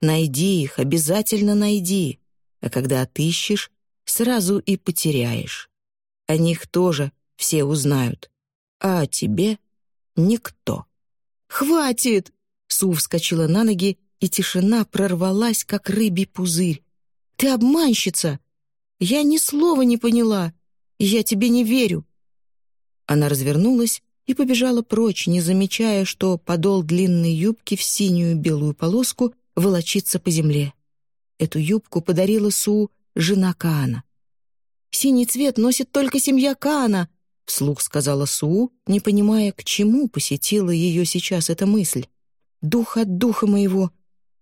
Найди их, обязательно найди. А когда отыщешь, сразу и потеряешь. О них тоже все узнают. А о тебе — никто. «Хватит!» Су вскочила на ноги, и тишина прорвалась, как рыбий пузырь. «Ты обманщица! Я ни слова не поняла, и я тебе не верю!» Она развернулась и побежала прочь, не замечая, что подол длинной юбки в синюю белую полоску волочится по земле. Эту юбку подарила Су жена Каана. Синий цвет носит только семья Каана», — вслух сказала Суу, не понимая, к чему посетила ее сейчас эта мысль. «Дух от духа моего!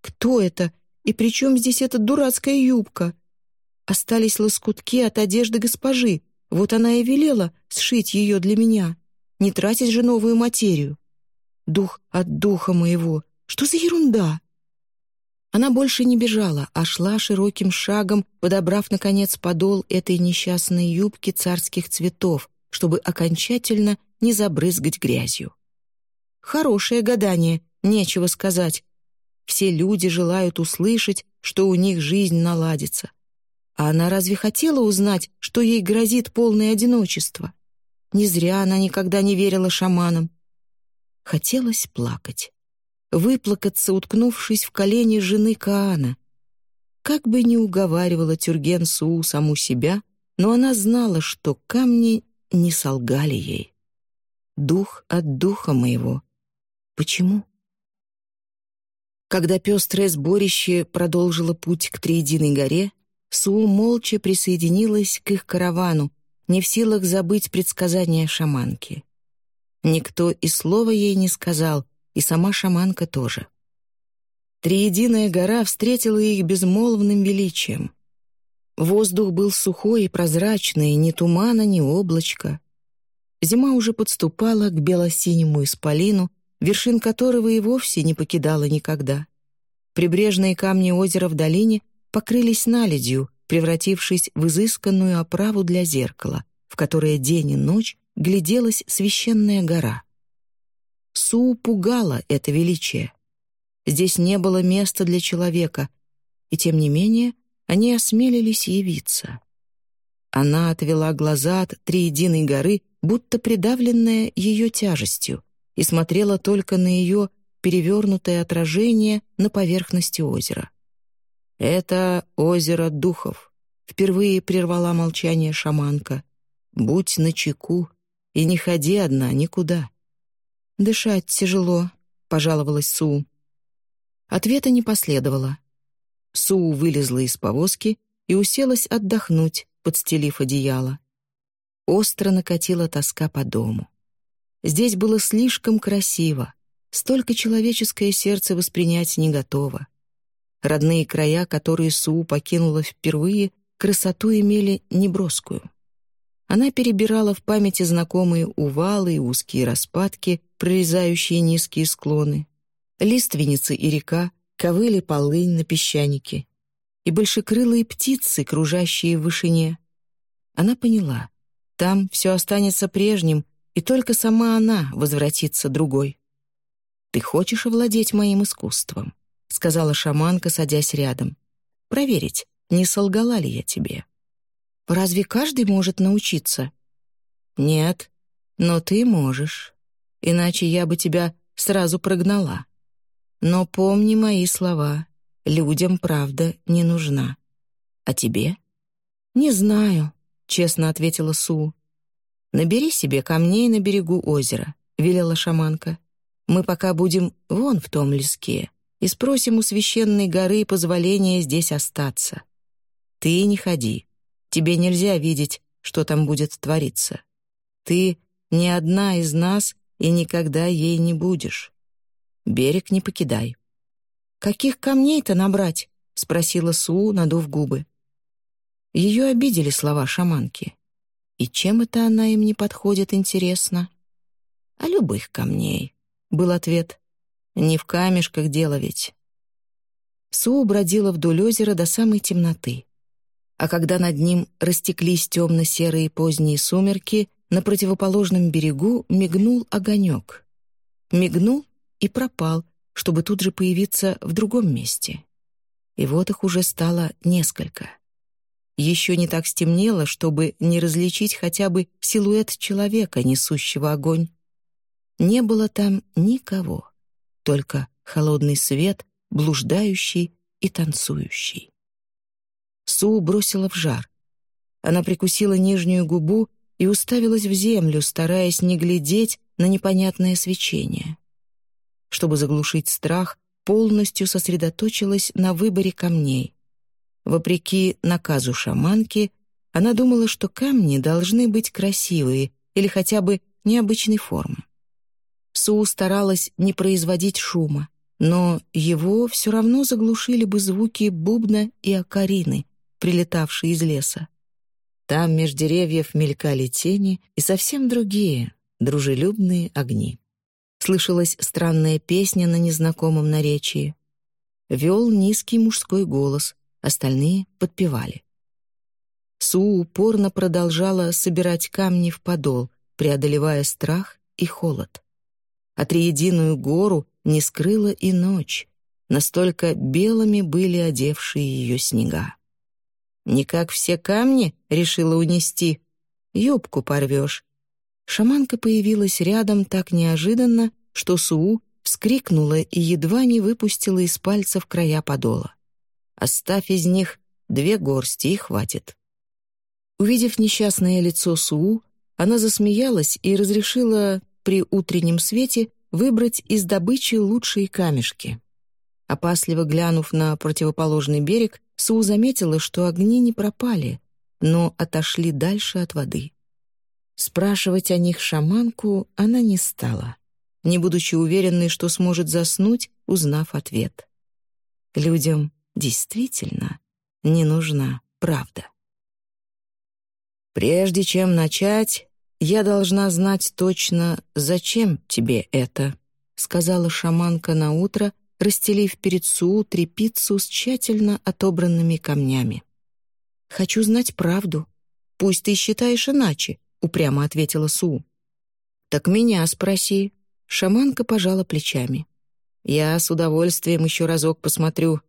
Кто это? И при чем здесь эта дурацкая юбка?» Остались лоскутки от одежды госпожи. Вот она и велела сшить ее для меня. Не тратить же новую материю. Дух от духа моего. Что за ерунда? Она больше не бежала, а шла широким шагом, подобрав, наконец, подол этой несчастной юбки царских цветов, чтобы окончательно не забрызгать грязью. Хорошее гадание, нечего сказать. Все люди желают услышать, что у них жизнь наладится. А она разве хотела узнать, что ей грозит полное одиночество? Не зря она никогда не верила шаманам. Хотелось плакать выплакаться, уткнувшись в колени жены Каана. Как бы ни уговаривала Тюрген Суу саму себя, но она знала, что камни не солгали ей. Дух от духа моего. Почему? Когда пестрое сборище продолжило путь к Триединой горе, Суу молча присоединилась к их каравану, не в силах забыть предсказания шаманки. Никто и слова ей не сказал, и сама шаманка тоже. Триединая гора встретила их безмолвным величием. Воздух был сухой и прозрачный, ни тумана, ни облачка. Зима уже подступала к бело-синему исполину, вершин которого и вовсе не покидала никогда. Прибрежные камни озера в долине покрылись наледью, превратившись в изысканную оправу для зеркала, в которое день и ночь гляделась священная гора. Су пугала это величие. Здесь не было места для человека, и тем не менее они осмелились явиться. Она отвела глаза от триединой горы, будто придавленная ее тяжестью, и смотрела только на ее перевернутое отражение на поверхности озера. «Это озеро духов», — впервые прервала молчание шаманка. «Будь начеку и не ходи одна никуда». «Дышать тяжело», — пожаловалась Су. Ответа не последовало. Су вылезла из повозки и уселась отдохнуть, подстелив одеяло. Остро накатила тоска по дому. Здесь было слишком красиво, столько человеческое сердце воспринять не готово. Родные края, которые Су покинула впервые, красоту имели неброскую. Она перебирала в памяти знакомые увалы и узкие распадки, прорезающие низкие склоны, лиственницы и река, ковыли полынь на песчанике и большекрылые птицы, кружащие в вышине. Она поняла, там все останется прежним, и только сама она возвратится другой. «Ты хочешь овладеть моим искусством?» — сказала шаманка, садясь рядом. «Проверить, не солгала ли я тебе?» «Разве каждый может научиться?» «Нет, но ты можешь. Иначе я бы тебя сразу прогнала. Но помни мои слова. Людям правда не нужна. А тебе?» «Не знаю», — честно ответила Су. «Набери себе камней на берегу озера», — велела шаманка. «Мы пока будем вон в том леске и спросим у священной горы позволения здесь остаться. Ты не ходи. Тебе нельзя видеть, что там будет твориться. Ты не одна из нас и никогда ей не будешь. Берег не покидай». «Каких камней-то набрать?» — спросила Су, надув губы. Ее обидели слова шаманки. И чем это она им не подходит, интересно? «А любых камней», — был ответ. Не в камешках дело ведь. Су бродила вдоль озера до самой темноты. А когда над ним растеклись темно-серые поздние сумерки, на противоположном берегу мигнул огонек. Мигнул и пропал, чтобы тут же появиться в другом месте. И вот их уже стало несколько. Еще не так стемнело, чтобы не различить хотя бы силуэт человека, несущего огонь. Не было там никого только холодный свет, блуждающий и танцующий. Су бросила в жар. Она прикусила нижнюю губу и уставилась в землю, стараясь не глядеть на непонятное свечение. Чтобы заглушить страх, полностью сосредоточилась на выборе камней. Вопреки наказу шаманки, она думала, что камни должны быть красивые или хотя бы необычной формы. Су старалась не производить шума, но его все равно заглушили бы звуки бубна и окарины, прилетавшие из леса. Там меж деревьев мелькали тени и совсем другие, дружелюбные огни. Слышалась странная песня на незнакомом наречии. Вел низкий мужской голос, остальные подпевали. Су упорно продолжала собирать камни в подол, преодолевая страх и холод а триединую гору не скрыла и ночь, настолько белыми были одевшие ее снега. «Не как все камни?» — решила унести. «Юбку порвешь». Шаманка появилась рядом так неожиданно, что Суу вскрикнула и едва не выпустила из пальцев края подола. «Оставь из них две горсти, и хватит». Увидев несчастное лицо Суу, она засмеялась и разрешила при утреннем свете выбрать из добычи лучшие камешки. Опасливо глянув на противоположный берег, Су заметила, что огни не пропали, но отошли дальше от воды. Спрашивать о них шаманку она не стала, не будучи уверенной, что сможет заснуть, узнав ответ. Людям действительно не нужна правда. Прежде чем начать, «Я должна знать точно, зачем тебе это», — сказала шаманка на утро, расстелив перед Суу трепицу с тщательно отобранными камнями. «Хочу знать правду. Пусть ты считаешь иначе», — упрямо ответила Суу. «Так меня спроси». Шаманка пожала плечами. «Я с удовольствием еще разок посмотрю.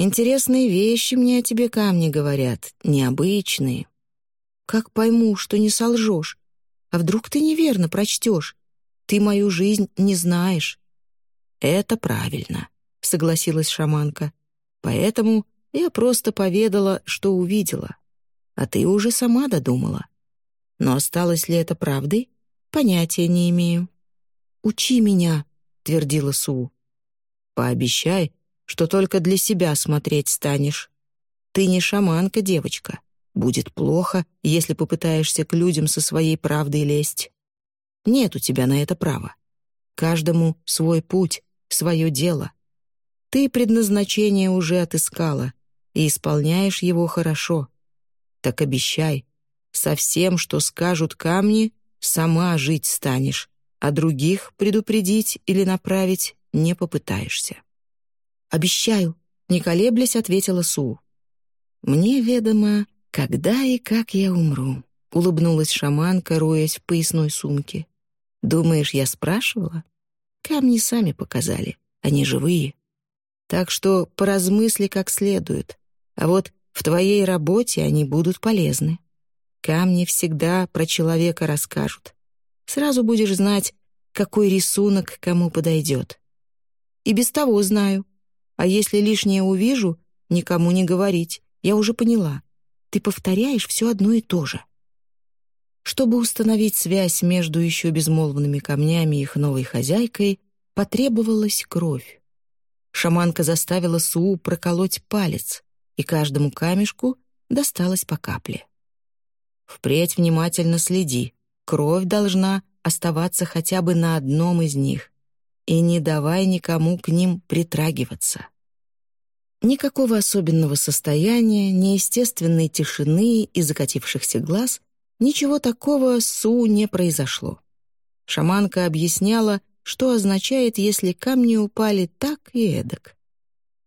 Интересные вещи мне о тебе камни говорят, необычные. Как пойму, что не солжешь? А вдруг ты неверно прочтешь? Ты мою жизнь не знаешь». «Это правильно», — согласилась шаманка. «Поэтому я просто поведала, что увидела. А ты уже сама додумала. Но осталось ли это правдой? Понятия не имею». «Учи меня», — твердила Су. «Пообещай, что только для себя смотреть станешь. Ты не шаманка, девочка. Будет плохо, если попытаешься к людям со своей правдой лезть. Нет у тебя на это права. Каждому свой путь, свое дело. Ты предназначение уже отыскала и исполняешь его хорошо. Так обещай, со всем, что скажут камни, сама жить станешь, а других предупредить или направить не попытаешься. «Обещаю», — не колеблясь, ответила Су. «Мне ведомо, когда и как я умру», — улыбнулась шаманка, роясь в поясной сумке. «Думаешь, я спрашивала? Камни сами показали, они живые. Так что поразмысли как следует, а вот в твоей работе они будут полезны. Камни всегда про человека расскажут. Сразу будешь знать, какой рисунок кому подойдет. И без того знаю. А если лишнее увижу, никому не говорить. Я уже поняла. Ты повторяешь все одно и то же. Чтобы установить связь между еще безмолвными камнями и их новой хозяйкой, потребовалась кровь. Шаманка заставила Суу проколоть палец, и каждому камешку досталось по капле. Впредь внимательно следи. Кровь должна оставаться хотя бы на одном из них. И не давай никому к ним притрагиваться. Никакого особенного состояния, неестественной тишины и закатившихся глаз, ничего такого Су не произошло. Шаманка объясняла, что означает, если камни упали так и эдак.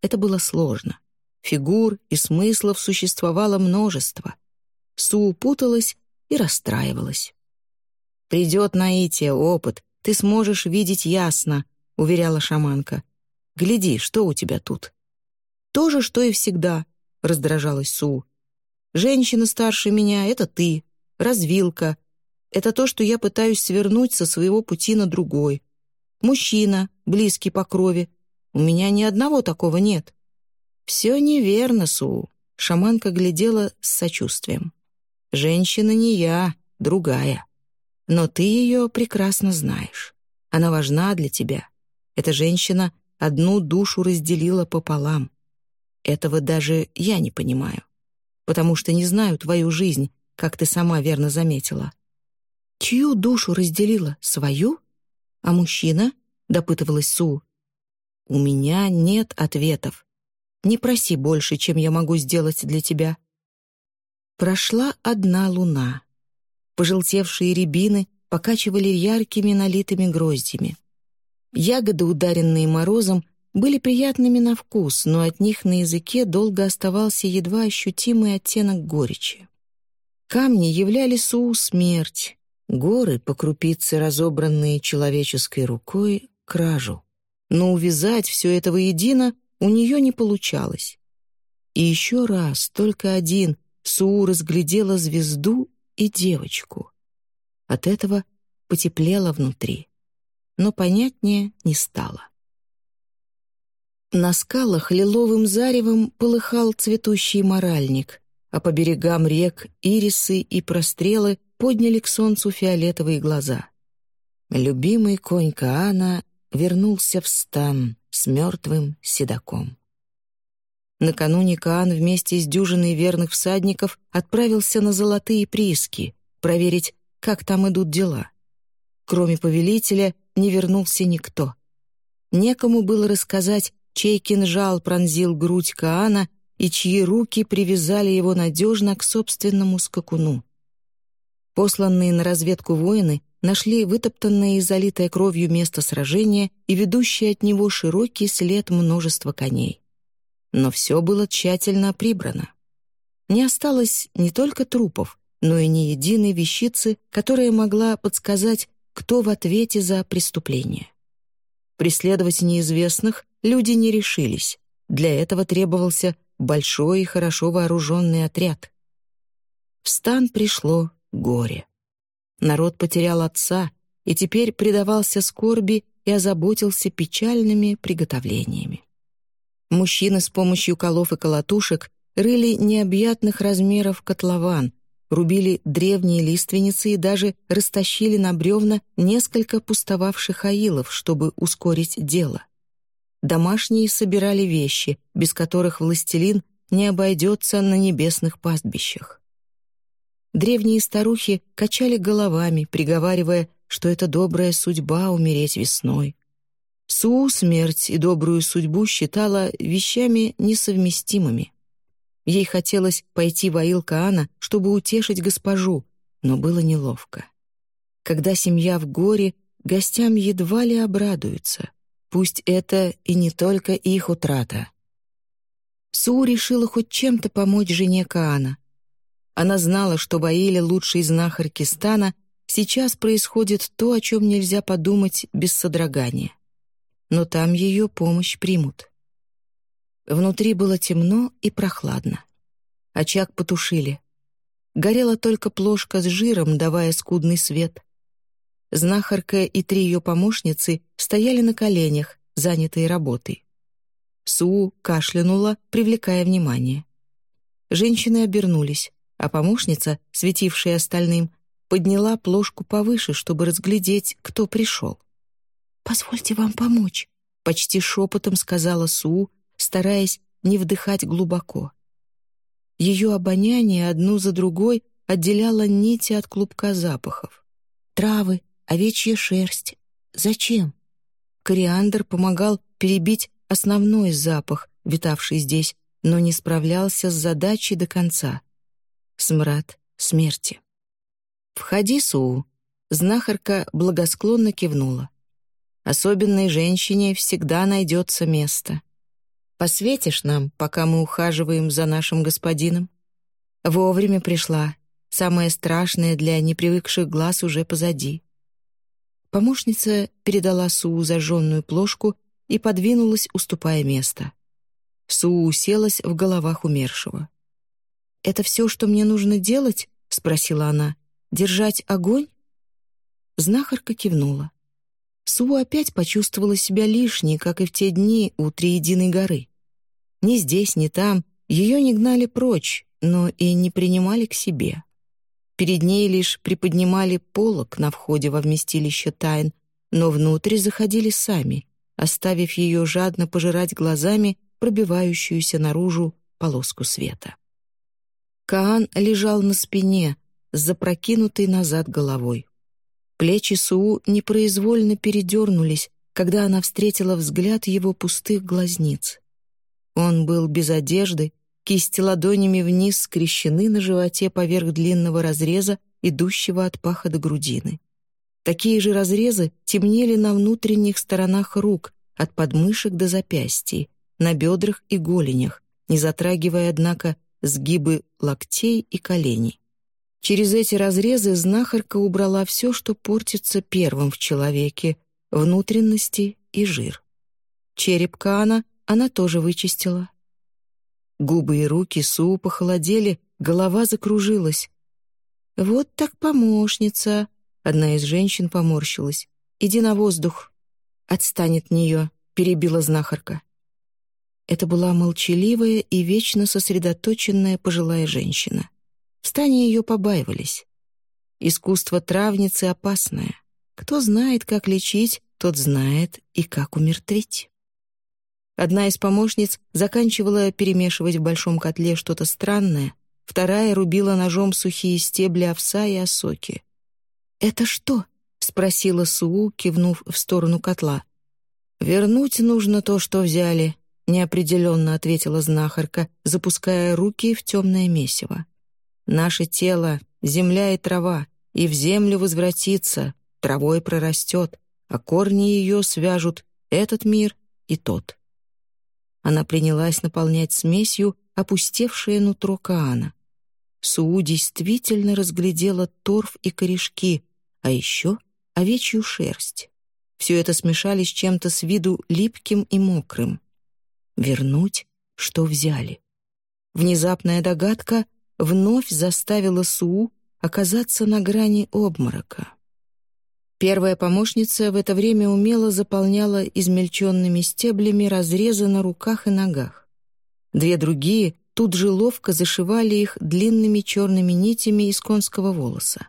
Это было сложно. Фигур и смыслов существовало множество. Су путалась и расстраивалась. «Придет наитие, опыт, ты сможешь видеть ясно», — уверяла шаманка. «Гляди, что у тебя тут?» «То же, что и всегда», — раздражалась Су. «Женщина старше меня — это ты, развилка. Это то, что я пытаюсь свернуть со своего пути на другой. Мужчина, близкий по крови. У меня ни одного такого нет». «Все неверно, Су», — шаманка глядела с сочувствием. Женщина не я, другая. Но ты ее прекрасно знаешь. Она важна для тебя. Эта женщина одну душу разделила пополам. Этого даже я не понимаю. Потому что не знаю твою жизнь, как ты сама верно заметила. Чью душу разделила? Свою? А мужчина? Допытывалась Су. У меня нет ответов. Не проси больше, чем я могу сделать для тебя. Прошла одна луна. Пожелтевшие рябины покачивали яркими налитыми гроздями. Ягоды, ударенные морозом, были приятными на вкус, но от них на языке долго оставался едва ощутимый оттенок горечи. Камни являли Суу смерть, горы, по крупице разобранные человеческой рукой, кражу. Но увязать все это воедино у нее не получалось. И еще раз, только один, Суу разглядела звезду и девочку. От этого потеплело внутри, но понятнее не стало. На скалах лиловым заревом полыхал цветущий моральник, а по берегам рек ирисы и прострелы подняли к солнцу фиолетовые глаза. Любимый конь Каана вернулся в стан с мертвым седаком. Накануне Каан вместе с дюжиной верных всадников отправился на золотые прииски, проверить, как там идут дела. Кроме повелителя не вернулся никто. Некому было рассказать, чей кинжал пронзил грудь Каана и чьи руки привязали его надежно к собственному скакуну. Посланные на разведку воины нашли вытоптанное и залитое кровью место сражения и ведущий от него широкий след множества коней. Но все было тщательно прибрано. Не осталось не только трупов, но и ни единой вещицы, которая могла подсказать, кто в ответе за преступление. Преследовать неизвестных люди не решились. Для этого требовался большой и хорошо вооруженный отряд. В стан пришло горе. Народ потерял отца и теперь предавался скорби и озаботился печальными приготовлениями. Мужчины с помощью колов и колотушек рыли необъятных размеров котлован, рубили древние лиственницы и даже растащили на бревна несколько пустовавших аилов, чтобы ускорить дело. Домашние собирали вещи, без которых властелин не обойдется на небесных пастбищах. Древние старухи качали головами, приговаривая, что это добрая судьба умереть весной. Су смерть и добрую судьбу считала вещами несовместимыми. Ей хотелось пойти в Аил Каана, чтобы утешить госпожу, но было неловко. Когда семья в горе, гостям едва ли обрадуются. Пусть это и не только их утрата. Су решила хоть чем-то помочь жене Каана. Она знала, что в Аиле лучшей знахарки стана сейчас происходит то, о чем нельзя подумать без содрогания. Но там ее помощь примут. Внутри было темно и прохладно. Очаг потушили. Горела только плошка с жиром, давая скудный свет. Знахарка и три ее помощницы стояли на коленях, занятые работой. Су кашлянула, привлекая внимание. Женщины обернулись, а помощница, светившая остальным, подняла плошку повыше, чтобы разглядеть, кто пришел. «Позвольте вам помочь», — почти шепотом сказала Су, стараясь не вдыхать глубоко. Ее обоняние одну за другой отделяло нити от клубка запахов. Травы, овечья шерсть. Зачем? Кориандр помогал перебить основной запах, витавший здесь, но не справлялся с задачей до конца. Смрад смерти. «Входи, Суу», — знахарка благосклонно кивнула. «Особенной женщине всегда найдется место. Посветишь нам, пока мы ухаживаем за нашим господином?» Вовремя пришла. Самое страшное для непривыкших глаз уже позади. Помощница передала Суу зажженную плошку и подвинулась, уступая место. Суу уселась в головах умершего. «Это все, что мне нужно делать?» — спросила она. «Держать огонь?» Знахарка кивнула. Су опять почувствовала себя лишней, как и в те дни у Триединой горы. Ни здесь, ни там ее не гнали прочь, но и не принимали к себе. Перед ней лишь приподнимали полог на входе во вместилище тайн, но внутрь заходили сами, оставив ее жадно пожирать глазами пробивающуюся наружу полоску света. Каан лежал на спине, с запрокинутой назад головой. Плечи Суу непроизвольно передернулись, когда она встретила взгляд его пустых глазниц. Он был без одежды, кисти ладонями вниз скрещены на животе поверх длинного разреза, идущего от паха до грудины. Такие же разрезы темнели на внутренних сторонах рук, от подмышек до запястий, на бедрах и голенях, не затрагивая, однако, сгибы локтей и коленей. Через эти разрезы знахарка убрала все, что портится первым в человеке — внутренности и жир. Череп Каана она тоже вычистила. Губы и руки Су похолодели, голова закружилась. «Вот так помощница!» — одна из женщин поморщилась. «Иди на воздух!» «Отстань от нее!» — перебила знахарка. Это была молчаливая и вечно сосредоточенная пожилая женщина. В стане ее побаивались. Искусство травницы опасное. Кто знает, как лечить, тот знает и как умертвить. Одна из помощниц заканчивала перемешивать в большом котле что-то странное, вторая рубила ножом сухие стебли овса и осоки. «Это что?» — спросила Суу, кивнув в сторону котла. «Вернуть нужно то, что взяли», — неопределенно ответила знахарка, запуская руки в темное месиво. «Наше тело — земля и трава, и в землю возвратится, травой прорастет, а корни ее свяжут этот мир и тот». Она принялась наполнять смесью опустевшее нутро Каана. Суу действительно разглядела торф и корешки, а еще овечью шерсть. Все это смешали с чем-то с виду липким и мокрым. Вернуть, что взяли. Внезапная догадка вновь заставила Суу оказаться на грани обморока. Первая помощница в это время умело заполняла измельченными стеблями разрезы на руках и ногах. Две другие тут же ловко зашивали их длинными черными нитями из конского волоса.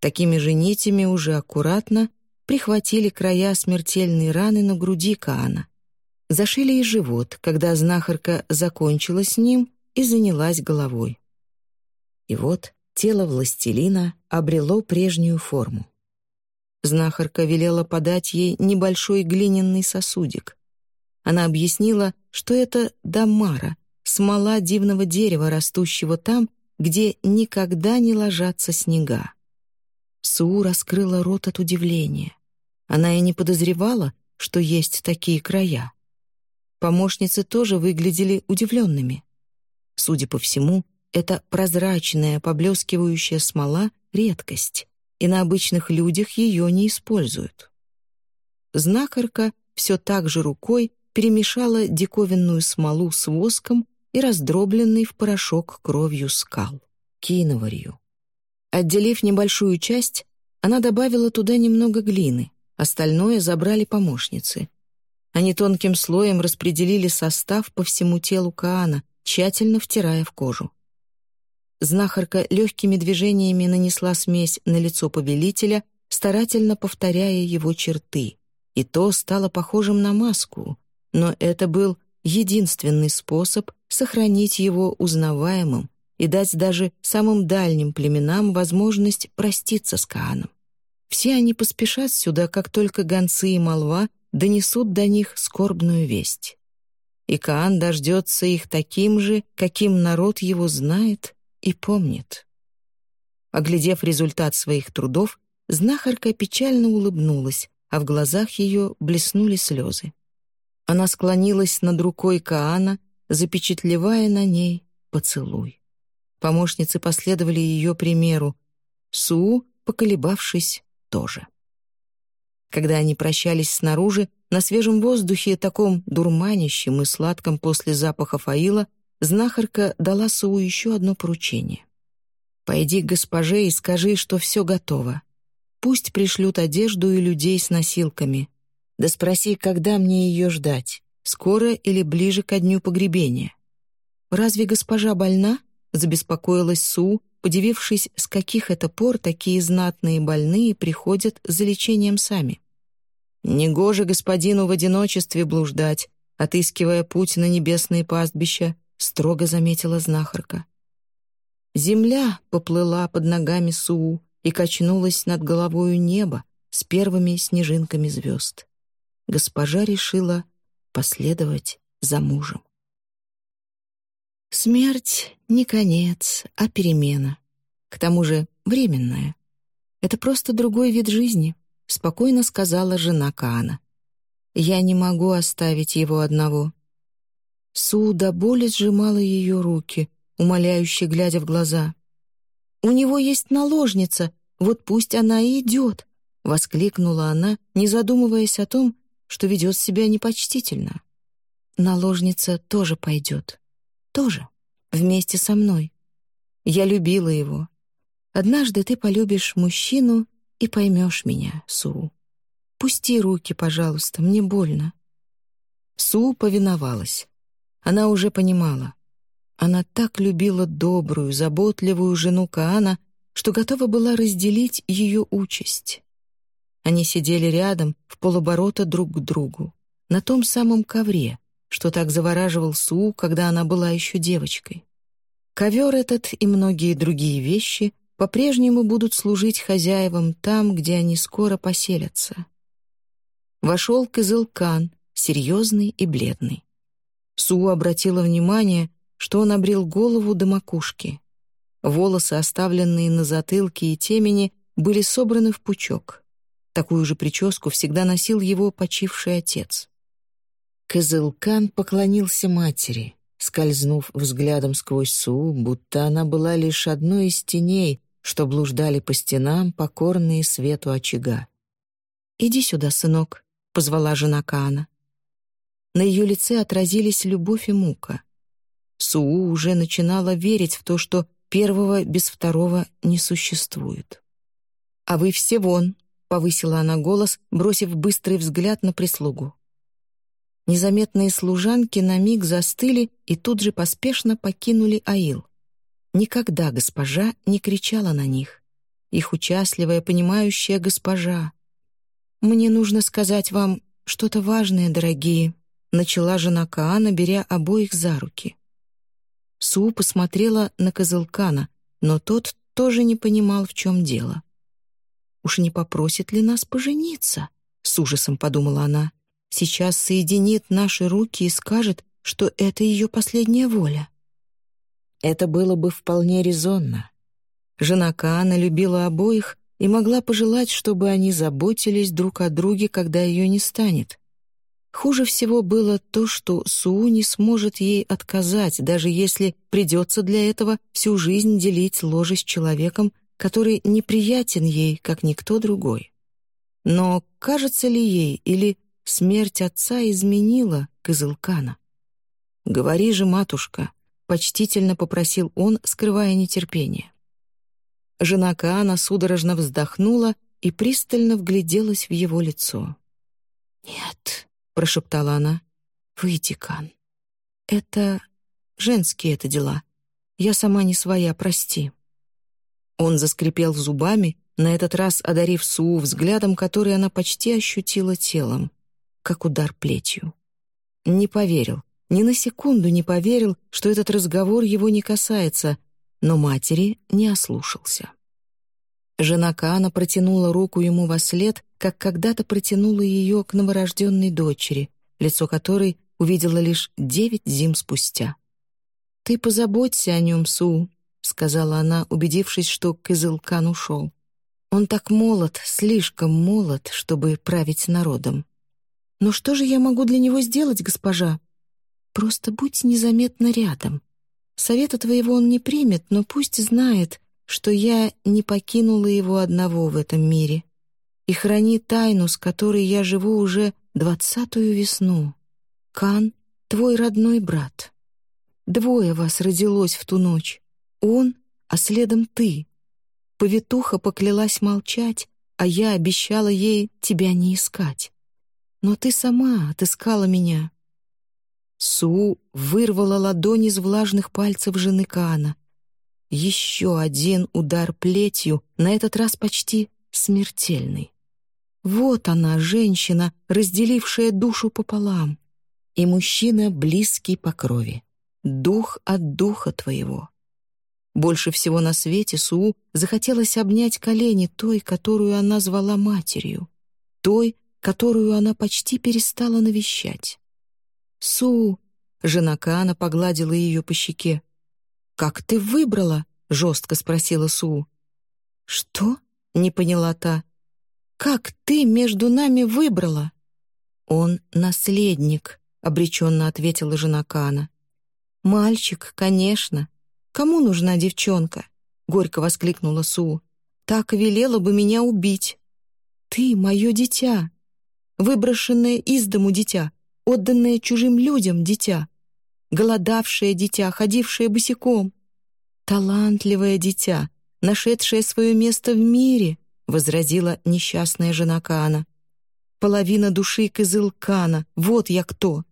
Такими же нитями уже аккуратно прихватили края смертельной раны на груди Каана. Зашили и живот, когда знахарка закончила с ним и занялась головой. И вот тело властелина обрело прежнюю форму. Знахарка велела подать ей небольшой глиняный сосудик. Она объяснила, что это дамара, смола дивного дерева, растущего там, где никогда не ложатся снега. Суу раскрыла рот от удивления. Она и не подозревала, что есть такие края. Помощницы тоже выглядели удивленными. Судя по всему, эта прозрачная, поблескивающая смола — редкость и на обычных людях ее не используют. Знахарка все так же рукой перемешала диковинную смолу с воском и раздробленный в порошок кровью скал, киноварью. Отделив небольшую часть, она добавила туда немного глины, остальное забрали помощницы. Они тонким слоем распределили состав по всему телу Каана, тщательно втирая в кожу. Знахарка легкими движениями нанесла смесь на лицо повелителя, старательно повторяя его черты. И то стало похожим на маску, но это был единственный способ сохранить его узнаваемым и дать даже самым дальним племенам возможность проститься с Кааном. Все они поспешат сюда, как только гонцы и молва донесут до них скорбную весть. И Каан дождется их таким же, каким народ его знает и помнит. Оглядев результат своих трудов, знахарка печально улыбнулась, а в глазах ее блеснули слезы. Она склонилась над рукой Каана, запечатлевая на ней поцелуй. Помощницы последовали ее примеру. Су, поколебавшись, тоже. Когда они прощались снаружи, на свежем воздухе, таком дурманящем и сладком после запаха фаила, знахарка дала Суу еще одно поручение. «Пойди к госпоже и скажи, что все готово. Пусть пришлют одежду и людей с носилками. Да спроси, когда мне ее ждать, скоро или ближе ко дню погребения». «Разве госпожа больна?» — забеспокоилась Су, удивившись, с каких это пор такие знатные больные приходят за лечением сами. «Негоже господину в одиночестве блуждать, отыскивая путь на небесные пастбища, строго заметила знахарка. Земля поплыла под ногами Суу и качнулась над головою небо с первыми снежинками звезд. Госпожа решила последовать за мужем. Смерть — не конец, а перемена. К тому же временная. Это просто другой вид жизни, спокойно сказала жена Каана. Я не могу оставить его одного. Су до боли сжимала ее руки, умоляюще глядя в глаза. «У него есть наложница, вот пусть она и идет!» — воскликнула она, не задумываясь о том, что ведет себя непочтительно. «Наложница тоже пойдет. Тоже. Вместе со мной. Я любила его. Однажды ты полюбишь мужчину и поймешь меня, Су. Пусти руки, пожалуйста, мне больно». Су повиновалась. Она уже понимала. Она так любила добрую, заботливую жену Каана, что готова была разделить ее участь. Они сидели рядом, в полоборота друг к другу, на том самом ковре, что так завораживал Су, когда она была еще девочкой. Ковер этот и многие другие вещи по-прежнему будут служить хозяевам там, где они скоро поселятся. Вошел Кызылкан, серьезный и бледный. Су обратила внимание, что он обрел голову до макушки. Волосы, оставленные на затылке и темени, были собраны в пучок. Такую же прическу всегда носил его почивший отец. Кызылкан поклонился матери, скользнув взглядом сквозь Су, будто она была лишь одной из теней, что блуждали по стенам, покорные свету очага. «Иди сюда, сынок», — позвала жена Каана. На ее лице отразились любовь и мука. Суу уже начинала верить в то, что первого без второго не существует. «А вы все вон», — повысила она голос, бросив быстрый взгляд на прислугу. Незаметные служанки на миг застыли и тут же поспешно покинули Аил. Никогда госпожа не кричала на них. Их участливая, понимающая госпожа. «Мне нужно сказать вам что-то важное, дорогие», начала жена Каана, беря обоих за руки. Су посмотрела на Козылкана, но тот тоже не понимал, в чем дело. «Уж не попросит ли нас пожениться?» — с ужасом подумала она. «Сейчас соединит наши руки и скажет, что это ее последняя воля». Это было бы вполне резонно. Жена Каана любила обоих и могла пожелать, чтобы они заботились друг о друге, когда ее не станет. Хуже всего было то, что Суу не сможет ей отказать, даже если придется для этого всю жизнь делить ложе с человеком, который неприятен ей, как никто другой. Но кажется ли ей или смерть отца изменила Кызылкана? «Говори же, матушка», — почтительно попросил он, скрывая нетерпение. Жена Каана судорожно вздохнула и пристально вгляделась в его лицо. «Нет», — прошептала она. «Выйди, Кан. Это... женские это дела. Я сама не своя, прости». Он заскрипел зубами, на этот раз одарив Суу взглядом, который она почти ощутила телом, как удар плетью. Не поверил, ни на секунду не поверил, что этот разговор его не касается, но матери не ослушался. Жена Каана протянула руку ему во след, как когда-то протянула ее к новорожденной дочери, лицо которой увидела лишь девять зим спустя. «Ты позаботься о нем, Су», — сказала она, убедившись, что Кызылкан ушел. «Он так молод, слишком молод, чтобы править народом». «Но что же я могу для него сделать, госпожа?» «Просто будь незаметно рядом. Совета твоего он не примет, но пусть знает, что я не покинула его одного в этом мире. И храни тайну, с которой я живу уже двадцатую весну. Кан — твой родной брат. Двое вас родилось в ту ночь. Он, а следом ты. Повитуха поклялась молчать, а я обещала ей тебя не искать. Но ты сама отыскала меня. Су вырвала ладонь из влажных пальцев жены Каана. Еще один удар плетью, на этот раз почти смертельный. Вот она, женщина, разделившая душу пополам, и мужчина, близкий по крови, дух от духа твоего. Больше всего на свете Суу захотелось обнять колени той, которую она звала матерью, той, которую она почти перестала навещать. «Су!» — жена Каана погладила ее по щеке. «Как ты выбрала?» — жестко спросила Су. «Что?» — не поняла та. «Как ты между нами выбрала?» «Он наследник», — обреченно ответила жена Кана. «Мальчик, конечно. Кому нужна девчонка?» — горько воскликнула Су. «Так велела бы меня убить. Ты — мое дитя. Выброшенное из дому дитя, отданное чужим людям дитя голодавшее дитя, ходившее босиком. Талантливое дитя, нашедшее свое место в мире, возразила несчастная жена Каана. Половина души Кызылкана, вот я кто.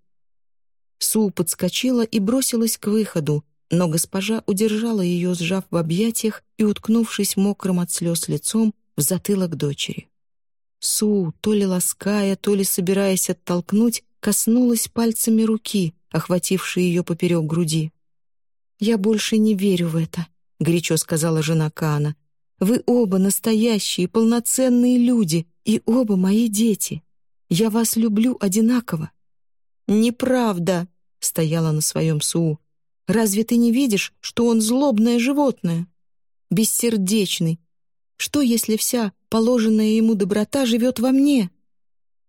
Су подскочила и бросилась к выходу, но госпожа удержала ее, сжав в объятиях и уткнувшись мокрым от слез лицом в затылок дочери. Су, то ли лаская, то ли собираясь оттолкнуть, коснулась пальцами руки, охватившей ее поперек груди. «Я больше не верю в это», — горячо сказала жена Каана. «Вы оба настоящие, полноценные люди, и оба мои дети. Я вас люблю одинаково». «Неправда», — стояла на своем Суу. «Разве ты не видишь, что он злобное животное? Бессердечный. Что, если вся положенная ему доброта живет во мне?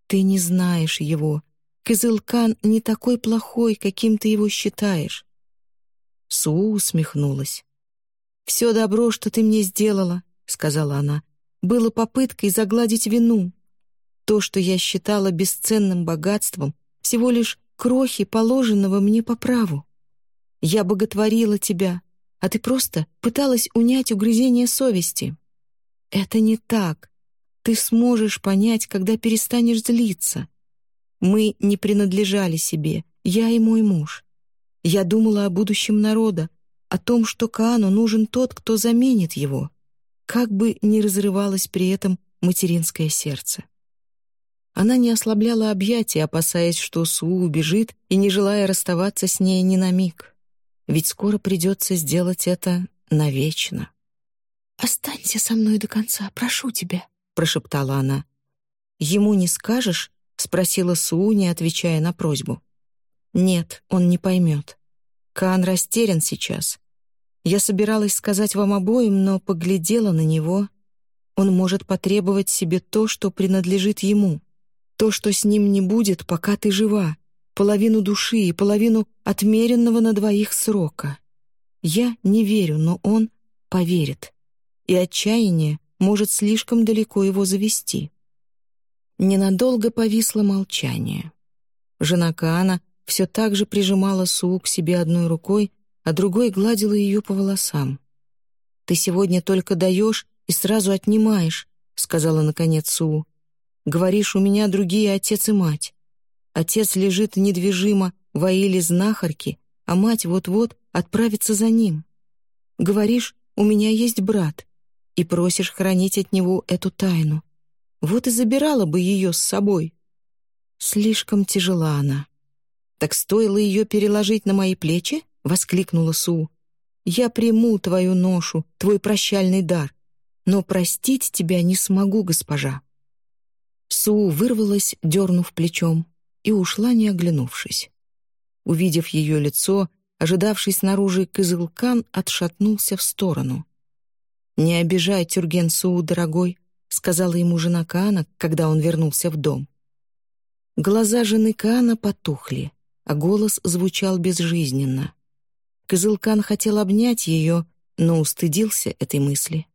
Ты не знаешь его, Кызылкан не такой плохой, каким ты его считаешь». Суу усмехнулась. «Все добро, что ты мне сделала», — сказала она, — «было попыткой загладить вину. то, что я считала бесценным богатством, всего лишь крохи, положенного мне по праву. Я боготворила тебя, а ты просто пыталась унять угрызение совести. Это не так. Ты сможешь понять, когда перестанешь злиться. Мы не принадлежали себе, я и мой муж. Я думала о будущем народа, о том, что Каану нужен тот, кто заменит его, как бы ни разрывалось при этом материнское сердце. Она не ослабляла объятия, опасаясь, что Су убежит и не желая расставаться с ней ни на миг. Ведь скоро придется сделать это навечно. «Останься со мной до конца, прошу тебя», — прошептала она. «Ему не скажешь?» — спросила Су, не отвечая на просьбу. «Нет, он не поймет. Каан растерян сейчас. Я собиралась сказать вам обоим, но поглядела на него. Он может потребовать себе то, что принадлежит ему. То, что с ним не будет, пока ты жива. Половину души и половину отмеренного на двоих срока. Я не верю, но он поверит. И отчаяние может слишком далеко его завести. Ненадолго повисло молчание. Жена Каана все так же прижимала Суу к себе одной рукой, а другой гладила ее по волосам. «Ты сегодня только даешь и сразу отнимаешь», — сказала наконец Суу. «Говоришь, у меня другие отец и мать. Отец лежит недвижимо в аиле знахарки, а мать вот-вот отправится за ним. Говоришь, у меня есть брат, и просишь хранить от него эту тайну. Вот и забирала бы ее с собой. Слишком тяжела она. «Так стоило ее переложить на мои плечи?» — воскликнула Су. «Я приму твою ношу, твой прощальный дар, но простить тебя не смогу, госпожа». Су вырвалась, дернув плечом, и ушла, не оглянувшись. Увидев ее лицо, ожидавший снаружи Кызылкан отшатнулся в сторону. «Не обижай Тюрген Суу, дорогой», — сказала ему жена Каана, когда он вернулся в дом. Глаза жены Каана потухли а голос звучал безжизненно. Кызылкан хотел обнять ее, но устыдился этой мысли.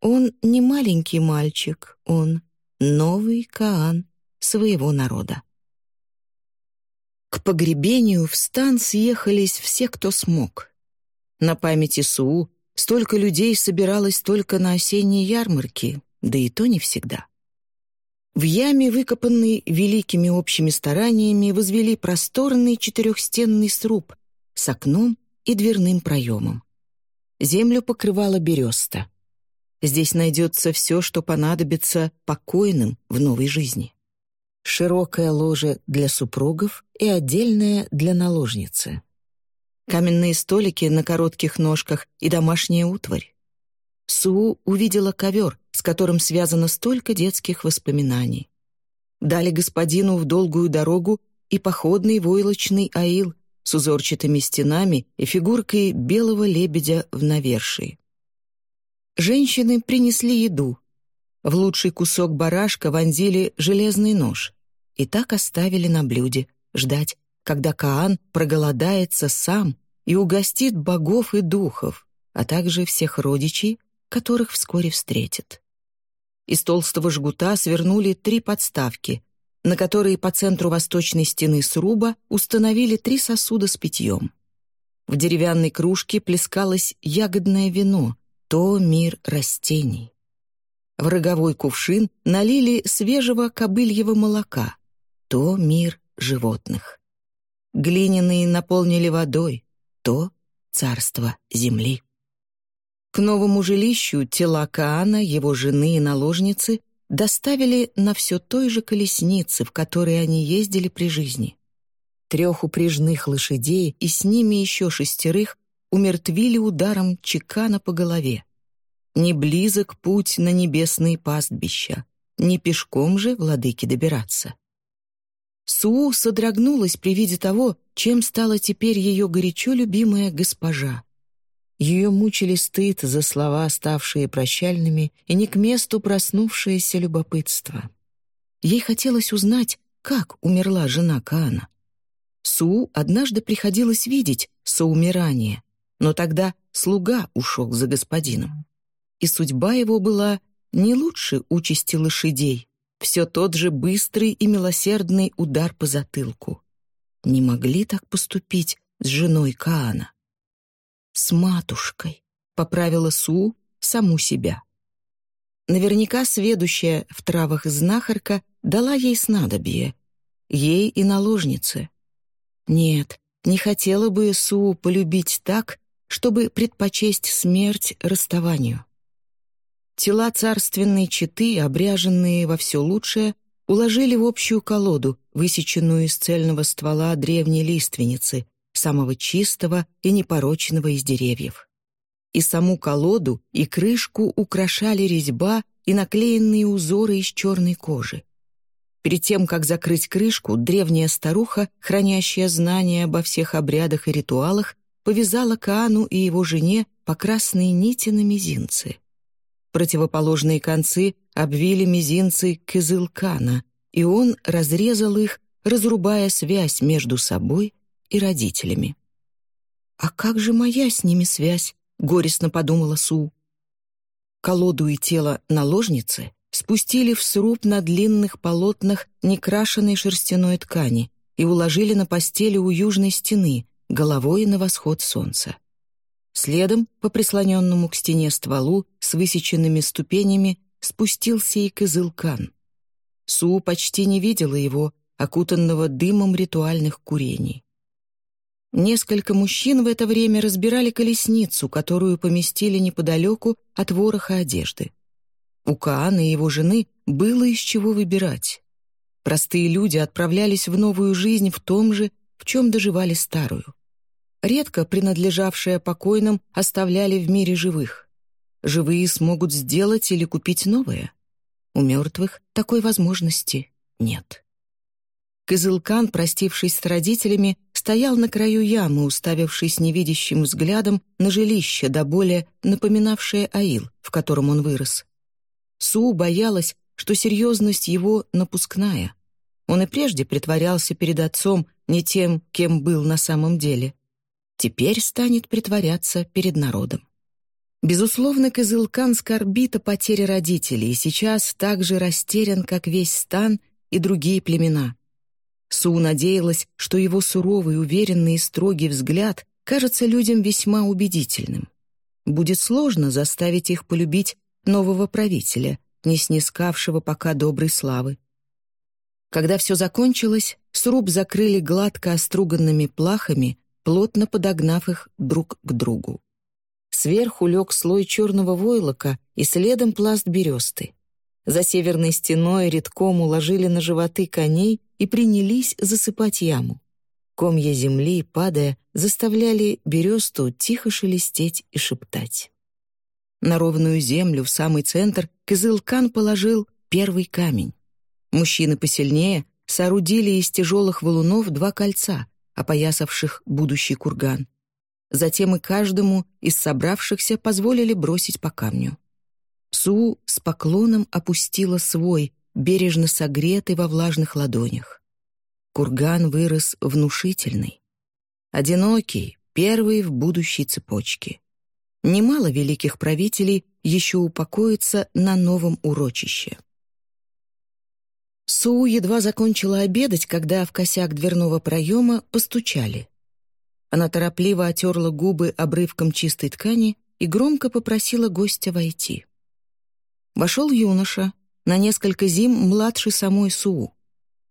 Он не маленький мальчик, он новый Каан своего народа. К погребению в стан съехались все, кто смог. На памяти Суу столько людей собиралось только на осенней ярмарке, да и то не всегда. В яме, выкопанной великими общими стараниями, возвели просторный четырехстенный сруб с окном и дверным проемом. Землю покрывала береста. Здесь найдется все, что понадобится покойным в новой жизни. Широкое ложе для супругов и отдельное для наложницы. Каменные столики на коротких ножках и домашняя утварь. Су увидела ковер, с которым связано столько детских воспоминаний. Дали господину в долгую дорогу и походный войлочный аил с узорчатыми стенами и фигуркой белого лебедя в навершии. Женщины принесли еду. В лучший кусок барашка вонзили железный нож и так оставили на блюде, ждать, когда Каан проголодается сам и угостит богов и духов, а также всех родичей, которых вскоре встретит. Из толстого жгута свернули три подставки, на которые по центру восточной стены сруба установили три сосуда с питьем. В деревянной кружке плескалось ягодное вино, то мир растений. В роговой кувшин налили свежего кобыльего молока, то мир животных. Глиняные наполнили водой, то царство земли. К новому жилищу тела Каана, его жены и наложницы доставили на все той же колеснице, в которой они ездили при жизни. Трех упряжных лошадей и с ними еще шестерых умертвили ударом чекана по голове. Не близок путь на небесные пастбища, не пешком же владыке добираться. Суу содрогнулась при виде того, чем стала теперь ее горячо любимая госпожа. Ее мучили стыд за слова, ставшие прощальными, и не к месту проснувшееся любопытство. Ей хотелось узнать, как умерла жена Каана. Су однажды приходилось видеть соумирание, но тогда слуга ушел за господином. И судьба его была не лучше участи лошадей, все тот же быстрый и милосердный удар по затылку. Не могли так поступить с женой Каана. «С матушкой», — поправила Су саму себя. Наверняка сведущая в травах знахарка дала ей снадобье. Ей и наложнице. Нет, не хотела бы Су полюбить так, чтобы предпочесть смерть расставанию. Тела царственной четы, обряженные во все лучшее, уложили в общую колоду, высеченную из цельного ствола древней лиственницы, самого чистого и непорочного из деревьев. И саму колоду, и крышку украшали резьба и наклеенные узоры из черной кожи. Перед тем, как закрыть крышку, древняя старуха, хранящая знания обо всех обрядах и ритуалах, повязала Каану и его жене по красной нити на мизинцы. Противоположные концы обвили мизинцы Кызылкана, и он разрезал их, разрубая связь между собой и родителями. «А как же моя с ними связь?» — горестно подумала Су. Колоду и тело наложницы спустили в сруб на длинных полотнах некрашенной шерстяной ткани и уложили на постели у южной стены, головой на восход солнца. Следом, по прислоненному к стене стволу с высеченными ступенями, спустился и Кызылкан. Су почти не видела его, окутанного дымом ритуальных курений. Несколько мужчин в это время разбирали колесницу, которую поместили неподалеку от вороха одежды. У Каана и его жены было из чего выбирать. Простые люди отправлялись в новую жизнь в том же, в чем доживали старую. Редко принадлежавшие покойным оставляли в мире живых. Живые смогут сделать или купить новое. У мертвых такой возможности нет. Кызылкан, простившись с родителями, стоял на краю ямы, уставившись невидящим взглядом на жилище, до более напоминавшее Аил, в котором он вырос. Су боялась, что серьезность его напускная. Он и прежде притворялся перед отцом не тем, кем был на самом деле теперь станет притворяться перед народом. Безусловно, Кызылкан скорбит о потере родителей и сейчас так же растерян, как весь стан и другие племена. Су надеялась, что его суровый, уверенный и строгий взгляд кажется людям весьма убедительным. Будет сложно заставить их полюбить нового правителя, не снискавшего пока доброй славы. Когда все закончилось, сруб закрыли гладко оструганными плахами плотно подогнав их друг к другу. Сверху лег слой черного войлока и следом пласт бересты. За северной стеной редком уложили на животы коней и принялись засыпать яму. Комья земли, падая, заставляли бересту тихо шелестеть и шептать. На ровную землю в самый центр Кызылкан положил первый камень. Мужчины посильнее соорудили из тяжелых валунов два кольца, опоясавших будущий курган. Затем и каждому из собравшихся позволили бросить по камню. Су с поклоном опустила свой, бережно согретый во влажных ладонях. Курган вырос внушительный. Одинокий, первый в будущей цепочке. Немало великих правителей еще упокоится на новом урочище. Суу едва закончила обедать, когда в косяк дверного проема постучали. Она торопливо отерла губы обрывком чистой ткани и громко попросила гостя войти. Вошел юноша, на несколько зим младше самой Суу.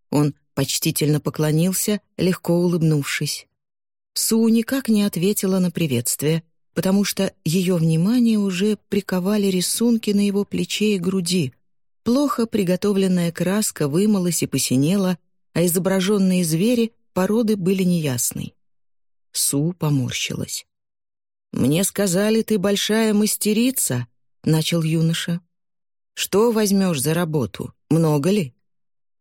Он почтительно поклонился, легко улыбнувшись. Суу никак не ответила на приветствие, потому что ее внимание уже приковали рисунки на его плече и груди, Плохо приготовленная краска вымылась и посинела, а изображенные звери породы были неясной. Су поморщилась. «Мне сказали, ты большая мастерица», — начал юноша. «Что возьмешь за работу? Много ли?»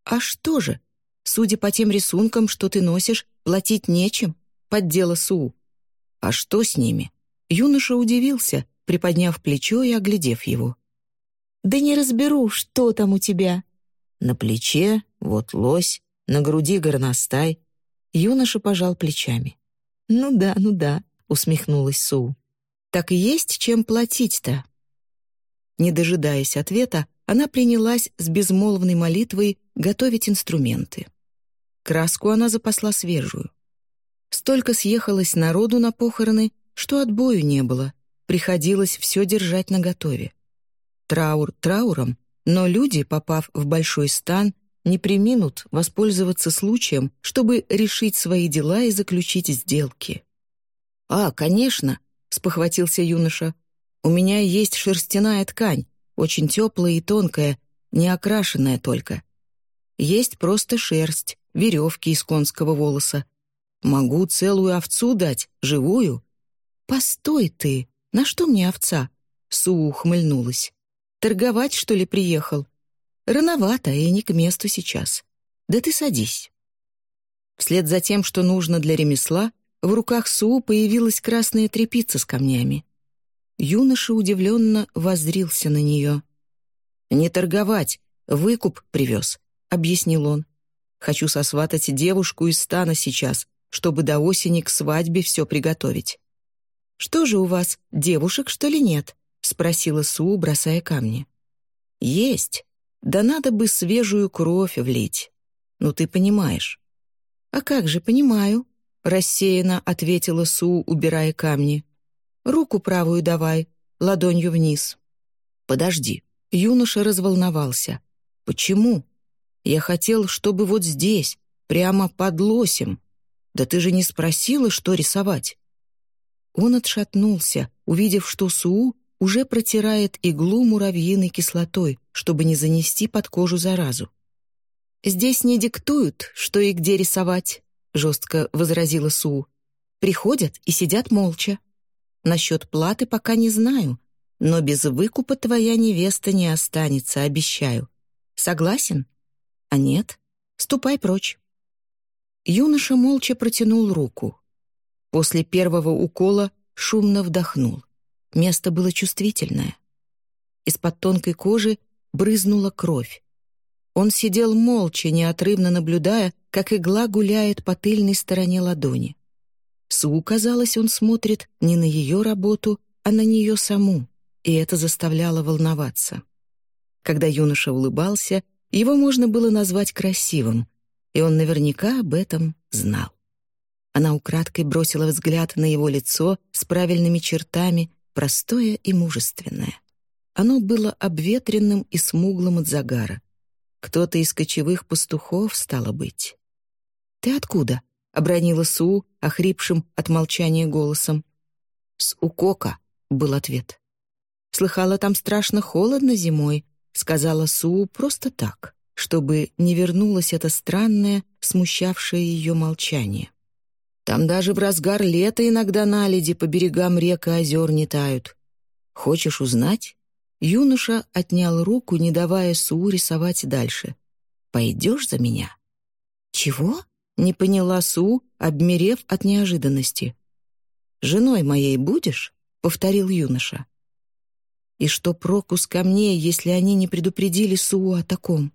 «А что же? Судя по тем рисункам, что ты носишь, платить нечем», — поддела Су. «А что с ними?» Юноша удивился, приподняв плечо и оглядев его. Да не разберу, что там у тебя». На плече вот лось, на груди горностай. Юноша пожал плечами. «Ну да, ну да», — усмехнулась Су. «Так и есть чем платить-то?» Не дожидаясь ответа, она принялась с безмолвной молитвой готовить инструменты. Краску она запасла свежую. Столько съехалось народу на похороны, что отбою не было, приходилось все держать наготове. Траур трауром, но люди, попав в большой стан, не приминут воспользоваться случаем, чтобы решить свои дела и заключить сделки. «А, конечно», — спохватился юноша, — «у меня есть шерстяная ткань, очень теплая и тонкая, не окрашенная только. Есть просто шерсть, веревки из конского волоса. Могу целую овцу дать, живую». «Постой ты, на что мне овца?» Су ухмыльнулась. «Торговать, что ли, приехал? Рановато и не к месту сейчас. Да ты садись». Вслед за тем, что нужно для ремесла, в руках Су появилась красная тряпица с камнями. Юноша удивленно воззрился на нее. «Не торговать, выкуп привез», — объяснил он. «Хочу сосватать девушку из стана сейчас, чтобы до осени к свадьбе все приготовить». «Что же у вас, девушек, что ли, нет?» — спросила Су, бросая камни. «Есть. Да надо бы свежую кровь влить. Ну, ты понимаешь». «А как же, понимаю», — рассеянно ответила Су, убирая камни. «Руку правую давай, ладонью вниз». «Подожди». Юноша разволновался. «Почему? Я хотел, чтобы вот здесь, прямо под лосем. Да ты же не спросила, что рисовать». Он отшатнулся, увидев, что Суу уже протирает иглу муравьиной кислотой, чтобы не занести под кожу заразу. «Здесь не диктуют, что и где рисовать», — жестко возразила Су. «Приходят и сидят молча. Насчет платы пока не знаю, но без выкупа твоя невеста не останется, обещаю. Согласен? А нет? Ступай прочь». Юноша молча протянул руку. После первого укола шумно вдохнул. Место было чувствительное. Из-под тонкой кожи брызнула кровь. Он сидел молча, неотрывно наблюдая, как игла гуляет по тыльной стороне ладони. Су, казалось, он смотрит не на ее работу, а на нее саму, и это заставляло волноваться. Когда юноша улыбался, его можно было назвать красивым, и он наверняка об этом знал. Она украдкой бросила взгляд на его лицо с правильными чертами, простое и мужественное. Оно было обветренным и смуглым от загара. Кто-то из кочевых пастухов, стало быть. «Ты откуда?» — обронила Су, охрипшим от молчания голосом. «С Укока», — был ответ. «Слыхала, там страшно холодно зимой», — сказала Су просто так, чтобы не вернулось это странное, смущавшее ее молчание. «Там даже в разгар лета иногда наледи по берегам рек и озер не тают. Хочешь узнать?» Юноша отнял руку, не давая Су рисовать дальше. «Пойдешь за меня?» «Чего?» — не поняла Су, обмерев от неожиданности. «Женой моей будешь?» — повторил юноша. «И что проку с камней, если они не предупредили Су о таком?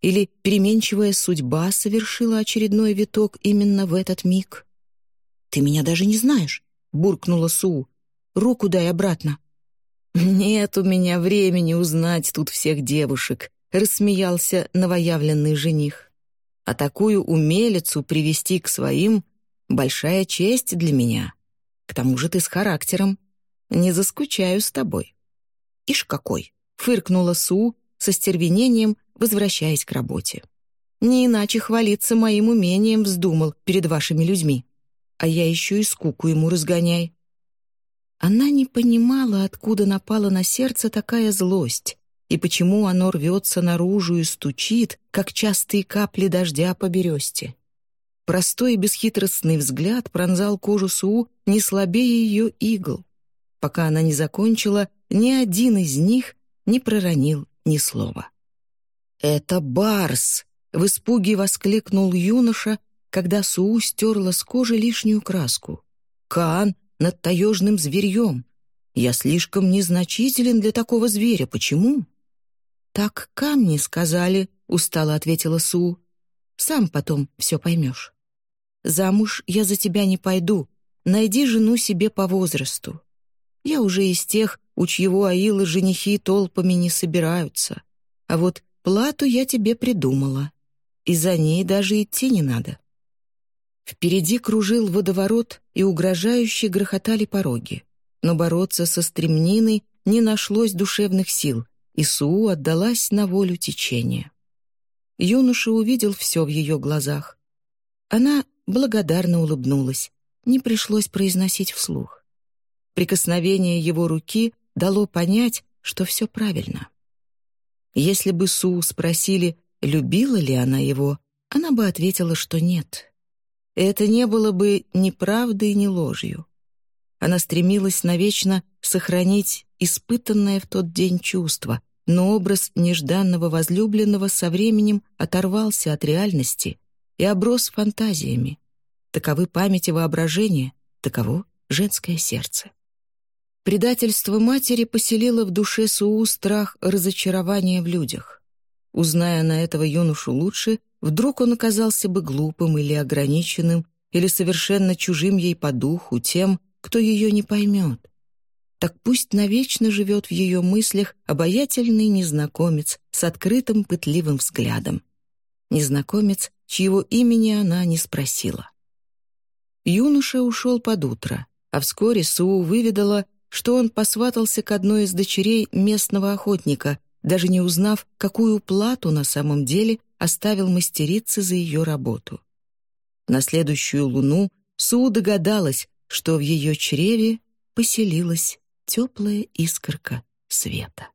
Или переменчивая судьба совершила очередной виток именно в этот миг?» «Ты меня даже не знаешь», — буркнула Су. «Руку дай обратно». «Нет у меня времени узнать тут всех девушек», — рассмеялся новоявленный жених. «А такую умелицу привести к своим — большая честь для меня. К тому же ты с характером. Не заскучаю с тобой». «Ишь какой!» — фыркнула Су со стервенением, возвращаясь к работе. «Не иначе хвалиться моим умением вздумал перед вашими людьми. А я еще и скуку ему разгоняй. Она не понимала, откуда напала на сердце такая злость и почему оно рвется наружу и стучит, как частые капли дождя по бересте. Простой и бесхитростный взгляд пронзал кожу Су не слабее ее игл. Пока она не закончила, ни один из них не проронил ни слова. «Это Барс!» — в испуге воскликнул юноша, когда Суу стерла с кожи лишнюю краску. «Каан над таежным зверьем. Я слишком незначителен для такого зверя. Почему?» «Так камни сказали», — устало ответила Су. «Сам потом все поймешь. Замуж я за тебя не пойду. Найди жену себе по возрасту. Я уже из тех, у чьего аилы женихи толпами не собираются. А вот плату я тебе придумала, и за ней даже идти не надо». Впереди кружил водоворот, и угрожающе грохотали пороги. Но бороться со стремниной не нашлось душевных сил, и отдалась на волю течения. Юноша увидел все в ее глазах. Она благодарно улыбнулась, не пришлось произносить вслух. Прикосновение его руки дало понять, что все правильно. Если бы Су спросили, любила ли она его, она бы ответила, что нет. Это не было бы ни правдой, ни ложью. Она стремилась навечно сохранить испытанное в тот день чувство, но образ нежданного возлюбленного со временем оторвался от реальности и оброс фантазиями. Таковы память и воображение, таково женское сердце. Предательство матери поселило в душе Суу страх разочарования в людях. Узная на этого юношу лучше, вдруг он оказался бы глупым или ограниченным, или совершенно чужим ей по духу, тем, кто ее не поймет. Так пусть навечно живет в ее мыслях обаятельный незнакомец с открытым пытливым взглядом. Незнакомец, чьего имени она не спросила. Юноша ушел под утро, а вскоре Суу выведала, что он посватался к одной из дочерей местного охотника, даже не узнав, какую плату на самом деле оставил мастерице за ее работу. На следующую луну Су догадалась, что в ее чреве поселилась теплая искорка света.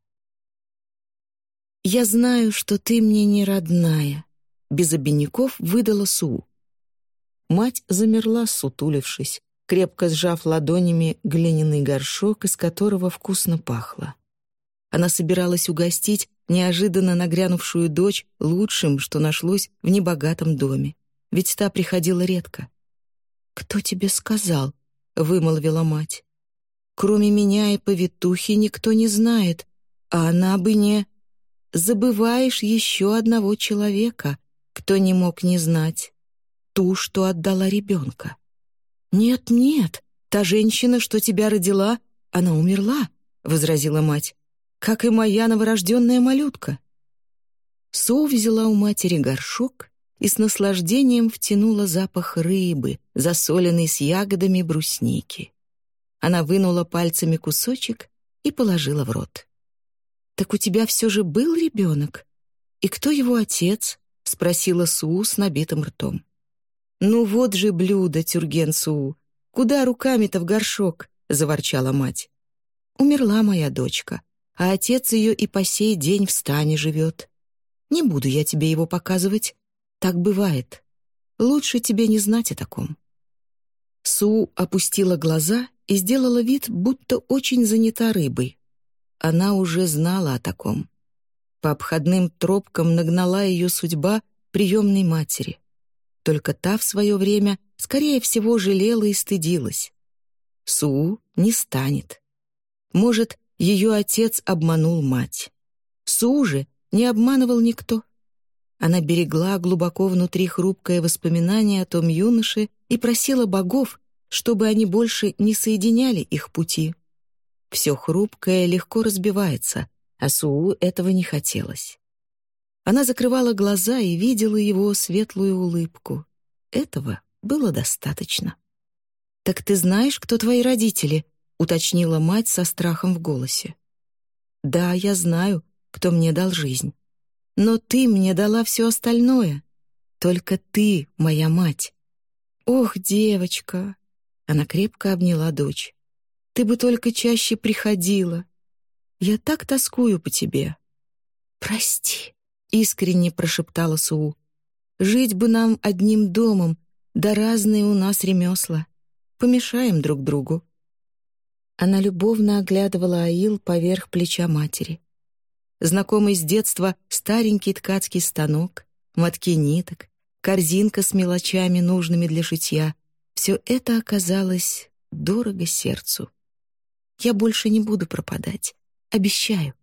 «Я знаю, что ты мне не родная», — без обиняков выдала Су. Мать замерла, сутулившись, крепко сжав ладонями глиняный горшок, из которого вкусно пахло. Она собиралась угостить неожиданно нагрянувшую дочь лучшим, что нашлось в небогатом доме, ведь та приходила редко. «Кто тебе сказал?» — вымолвила мать. «Кроме меня и повитухи никто не знает, а она бы не...» «Забываешь еще одного человека, кто не мог не знать, ту, что отдала ребенка». «Нет-нет, та женщина, что тебя родила, она умерла», — возразила мать как и моя новорожденная малютка. Соу взяла у матери горшок и с наслаждением втянула запах рыбы, засоленной с ягодами брусники. Она вынула пальцами кусочек и положила в рот. «Так у тебя все же был ребенок? И кто его отец?» — спросила Суу с набитым ртом. «Ну вот же блюдо, Тюрген Суу! Куда руками-то в горшок?» — заворчала мать. «Умерла моя дочка, а отец ее и по сей день в стане живет. Не буду я тебе его показывать. Так бывает. Лучше тебе не знать о таком». Су опустила глаза и сделала вид, будто очень занята рыбой. Она уже знала о таком. По обходным тропкам нагнала ее судьба приемной матери. Только та в свое время, скорее всего, жалела и стыдилась. Су не станет. Может, ее отец обманул мать. Су же не обманывал никто. Она берегла глубоко внутри хрупкое воспоминание о том юноше и просила богов, чтобы они больше не соединяли их пути. Все хрупкое легко разбивается, а Суу этого не хотелось. Она закрывала глаза и видела его светлую улыбку. Этого было достаточно. «Так ты знаешь, кто твои родители?» уточнила мать со страхом в голосе. «Да, я знаю, кто мне дал жизнь. Но ты мне дала все остальное. Только ты, моя мать. Ох, девочка!» Она крепко обняла дочь. «Ты бы только чаще приходила. Я так тоскую по тебе». «Прости», — искренне прошептала Суу. «Жить бы нам одним домом, да разные у нас ремесла. Помешаем друг другу». Она любовно оглядывала Аил поверх плеча матери. Знакомый с детства старенький ткацкий станок, мотки ниток, корзинка с мелочами, нужными для шитья — все это оказалось дорого сердцу. Я больше не буду пропадать. Обещаю.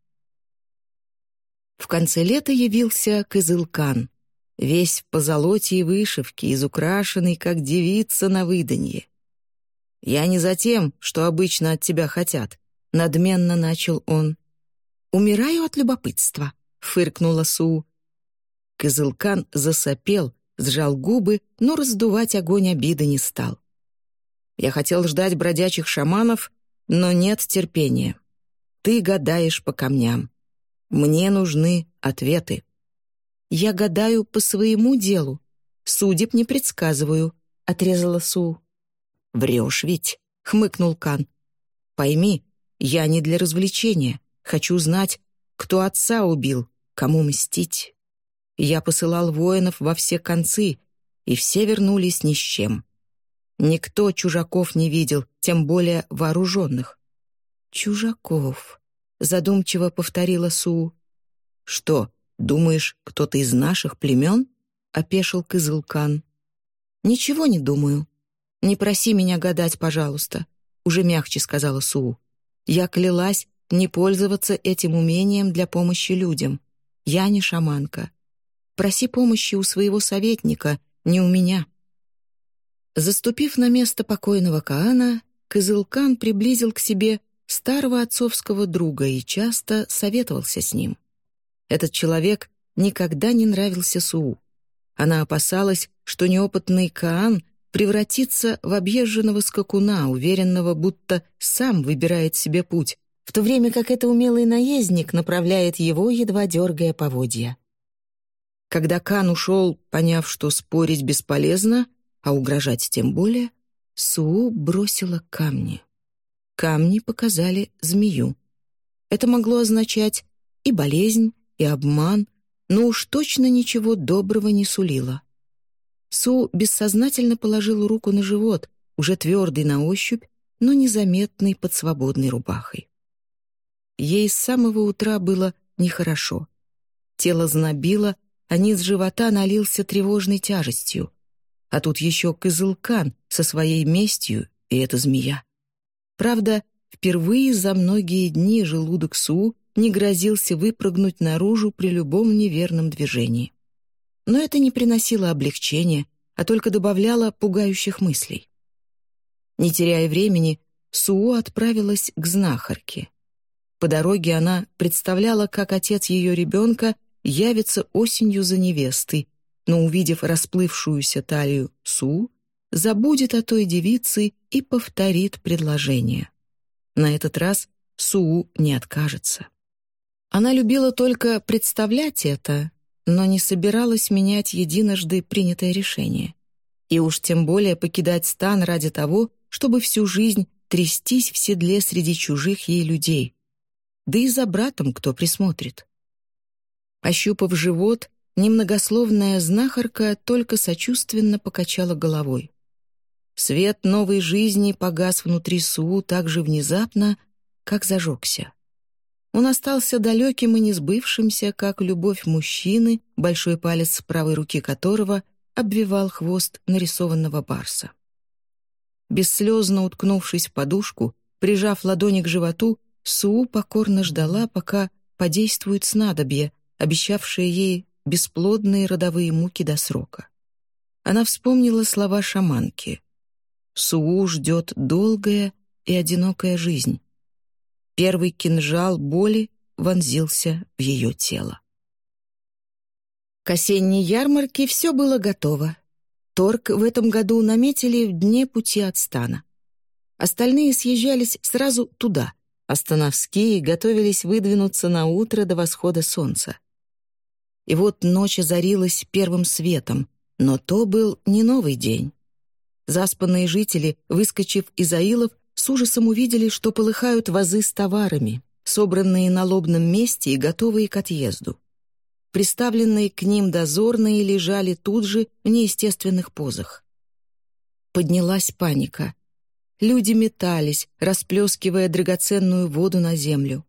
В конце лета явился Кызылкан, весь в позолоте и вышивке, изукрашенный, как девица на выданье. «Я не за тем, что обычно от тебя хотят», — надменно начал он. «Умираю от любопытства», — фыркнула Су. Кызылкан засопел, сжал губы, но раздувать огонь обиды не стал. Я хотел ждать бродячих шаманов, но нет терпения. Ты гадаешь по камням. Мне нужны ответы. Я гадаю по своему делу. Судеб не предсказываю, — отрезала Су. «Врешь ведь», — хмыкнул Кан. «Пойми, я не для развлечения. Хочу знать, кто отца убил, кому мстить. Я посылал воинов во все концы, и все вернулись ни с чем. Никто чужаков не видел, тем более вооруженных. «Чужаков», — задумчиво повторила Су. «Что, думаешь, кто-то из наших племен?» — опешил Кызылкан. «Ничего не думаю. Не проси меня гадать, пожалуйста», — уже мягче сказала Су. «Я клялась не пользоваться этим умением для помощи людям. Я не шаманка. Проси помощи у своего советника, не у меня». Заступив на место покойного Каана, Кызылкан приблизил к себе старого отцовского друга и часто советовался с ним. Этот человек никогда не нравился Суу. Она опасалась, что неопытный Каан превратится в объезженного скакуна, уверенного, будто сам выбирает себе путь, в то время как это умелый наездник направляет его, едва дергая поводья. Когда Кан ушел, поняв, что спорить бесполезно, а угрожать тем более, Суу бросила камни. Камни показали змею. Это могло означать и болезнь, и обман, но уж точно ничего доброго не сулило. Су бессознательно положил руку на живот, уже твердый на ощупь, но незаметный под свободной рубахой. Ей с самого утра было нехорошо. Тело знобило, а низ живота налился тревожной тяжестью. А тут еще Кызылкан со своей местью, и эта змея. Правда, впервые за многие дни желудок Су не грозился выпрыгнуть наружу при любом неверном движении. Но это не приносило облегчения, а только добавляло пугающих мыслей. Не теряя времени, Суу отправилась к знахарке. По дороге она представляла, как отец ее ребенка явится осенью за невестой, но, увидев расплывшуюся талию Су, забудет о той девице и повторит предложение. На этот раз Су не откажется. Она любила только представлять это, но не собиралась менять единожды принятое решение. И уж тем более покидать стан ради того, чтобы всю жизнь трястись в седле среди чужих ей людей. Да и за братом кто присмотрит. Ощупав живот, Немногословная знахарка только сочувственно покачала головой. Свет новой жизни погас внутри Суу так же внезапно, как зажегся. Он остался далеким и несбывшимся, как любовь мужчины, большой палец правой руки которого обвивал хвост нарисованного барса. Бесслезно уткнувшись в подушку, прижав ладони к животу, Суу покорно ждала, пока подействует снадобье, обещавшее ей бесплодные родовые муки до срока. Она вспомнила слова шаманки. «Суу ждет долгая и одинокая жизнь». Первый кинжал боли вонзился в ее тело. К осенней ярмарке все было готово. Торг в этом году наметили в дне пути от стана. Остальные съезжались сразу туда, а становские готовились выдвинуться на утро до восхода солнца. И вот ночь озарилась первым светом, но то был не новый день. Заспанные жители, выскочив из аилов, с ужасом увидели, что полыхают вазы с товарами, собранные на лобном месте и готовые к отъезду. Приставленные к ним дозорные лежали тут же в неестественных позах. Поднялась паника. Люди метались, расплескивая драгоценную воду на землю.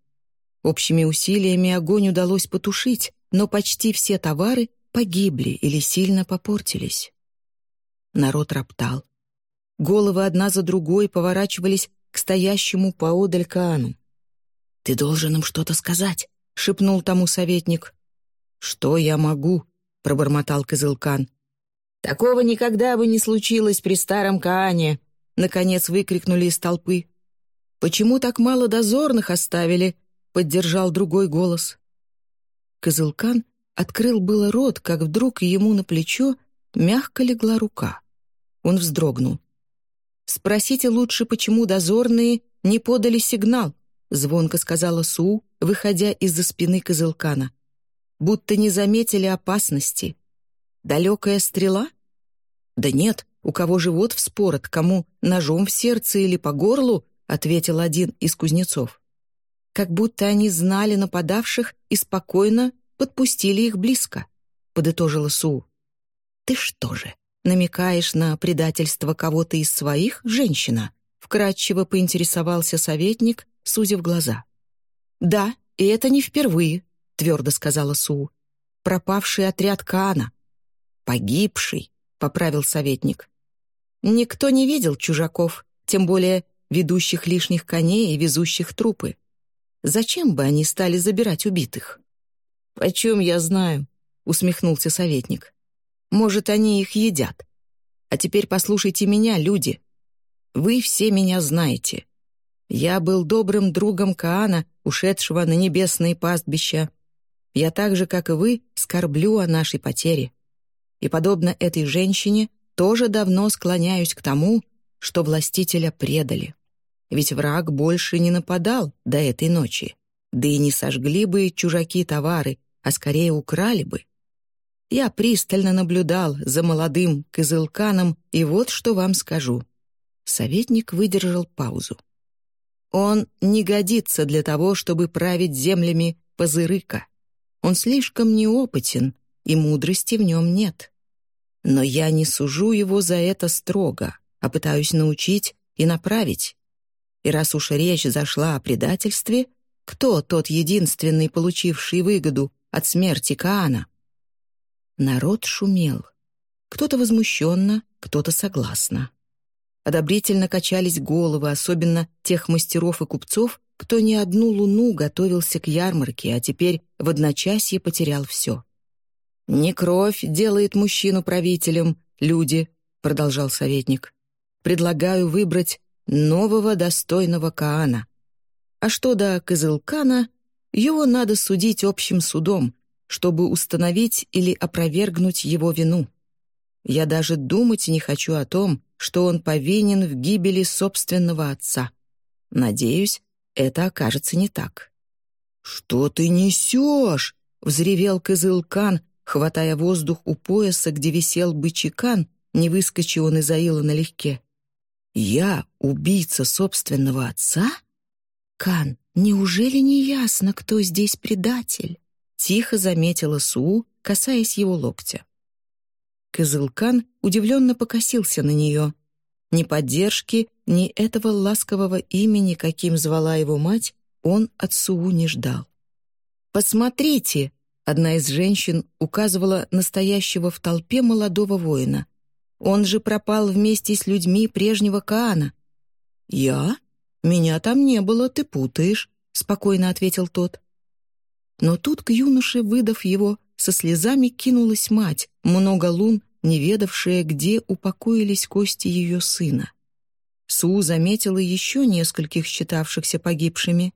Общими усилиями огонь удалось потушить, но почти все товары погибли или сильно попортились. Народ роптал. Головы одна за другой поворачивались к стоящему поодаль Каану. «Ты должен им что-то сказать», — шепнул тому советник. «Что я могу?» — пробормотал Кызылкан. «Такого никогда бы не случилось при старом Каане», — наконец выкрикнули из толпы. «Почему так мало дозорных оставили?» — поддержал другой голос. Козылкан открыл было рот, как вдруг ему на плечо мягко легла рука. Он вздрогнул. «Спросите лучше, почему дозорные не подали сигнал», звонко сказала Су, выходя из-за спины Козылкана. «Будто не заметили опасности. Далекая стрела?» «Да нет, у кого живот вспорот, кому ножом в сердце или по горлу», ответил один из кузнецов. Как будто они знали нападавших и спокойно подпустили их близко, подытожила Су. «Ты что же, намекаешь на предательство кого-то из своих, женщина?» вкратчиво поинтересовался советник, сузив глаза. «Да, и это не впервые», — твердо сказала Су. «Пропавший отряд Каана». «Погибший», — поправил советник. «Никто не видел чужаков, тем более ведущих лишних коней и везущих трупы. Зачем бы они стали забирать убитых?» «Почем я знаю?» — усмехнулся советник. «Может, они их едят. А теперь послушайте меня, люди. Вы все меня знаете. Я был добрым другом Каана, ушедшего на небесные пастбища. Я так же, как и вы, скорблю о нашей потере. И, подобно этой женщине, тоже давно склоняюсь к тому, что властителя предали. Ведь враг больше не нападал до этой ночи. Да и не сожгли бы чужаки товары, а скорее украли бы. Я пристально наблюдал за молодым Кызылканом, и вот что вам скажу. Советник выдержал паузу. Он не годится для того, чтобы править землями Пазырыка. Он слишком неопытен, и мудрости в нем нет. Но я не сужу его за это строго, а пытаюсь научить и направить. И раз уж речь зашла о предательстве, кто тот единственный, получивший выгоду от смерти Каана? Народ шумел. Кто-то возмущенно, кто-то согласно. Одобрительно качались головы, особенно тех мастеров и купцов, кто не одну луну готовился к ярмарке, а теперь в одночасье потерял все. «Не кровь делает мужчину правителем, люди», — продолжал советник. «Предлагаю выбрать нового достойного Каана. А что до Кызылкана, его надо судить общим судом, чтобы установить или опровергнуть его вину. Я даже думать не хочу о том, что он повинен в гибели собственного отца. Надеюсь, это окажется не так. «Что ты несешь?» — взревел Кызылкан, хватая воздух у пояса, где висел бычий не выскочил он из аила налегке. «Я убийца собственного отца?» «Кан, неужели не ясно, кто здесь предатель?» — тихо заметила Су, касаясь его локтя. Кызылкан удивленно покосился на нее. Ни поддержки, ни этого ласкового имени, каким звала его мать, он от Суу не ждал. «Посмотрите!» — одна из женщин указывала настоящего в толпе молодого воина. «Он же пропал вместе с людьми прежнего Каана». «Я? Меня там не было, ты путаешь», — спокойно ответил тот. Но тут к юноше, выдав его, со слезами кинулась мать, много лун, не ведавшая, где упокоились кости ее сына. Су заметила еще нескольких считавшихся погибшими.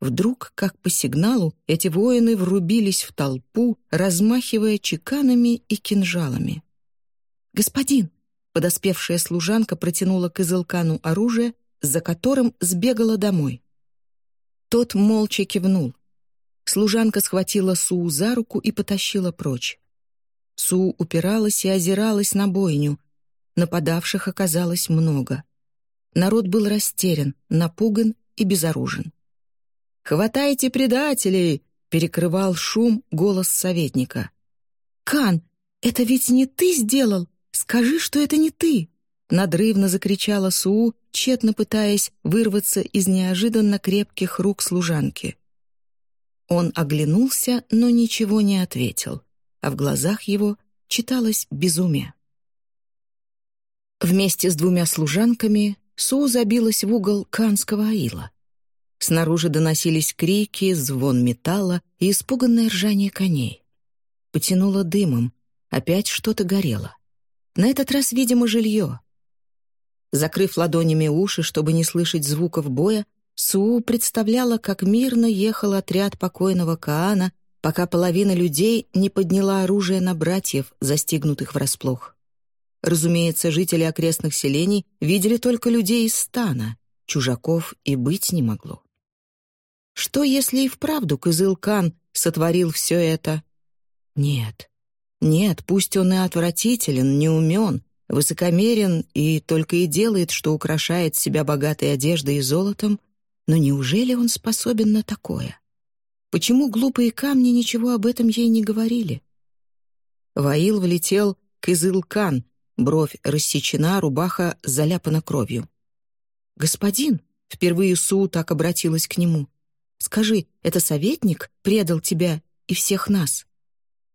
Вдруг, как по сигналу, эти воины врубились в толпу, размахивая чеканами и кинжалами. «Господин!» — подоспевшая служанка протянула к Изылкану оружие, за которым сбегала домой. Тот молча кивнул. Служанка схватила Су за руку и потащила прочь. Су упиралась и озиралась на бойню. Нападавших оказалось много. Народ был растерян, напуган и безоружен. «Хватайте предателей!» — перекрывал шум голос советника. «Кан, это ведь не ты сделал! Скажи, что это не ты!» Надрывно закричала Су, тщетно пытаясь вырваться из неожиданно крепких рук служанки. Он оглянулся, но ничего не ответил, а в глазах его читалось безумие. Вместе с двумя служанками Су забилась в угол канского аила. Снаружи доносились крики, звон металла и испуганное ржание коней. Потянуло дымом, опять что-то горело. На этот раз, видимо, жилье. Закрыв ладонями уши, чтобы не слышать звуков боя, Су представляла, как мирно ехал отряд покойного Каана пока половина людей не подняла оружие на братьев, застигнутых врасплох. Разумеется, жители окрестных селений видели только людей из стана, чужаков и быть не могло. Что, если и вправду Кызылкан сотворил все это? Нет, нет, пусть он и отвратителен, не умен, высокомерен и только и делает, что украшает себя богатой одеждой и золотом, но неужели он способен на такое? Почему глупые камни ничего об этом ей не говорили? Ваил влетел к Изылкан, бровь рассечена, рубаха заляпана кровью. «Господин!» — впервые Су так обратилась к нему. «Скажи, это советник предал тебя и всех нас?»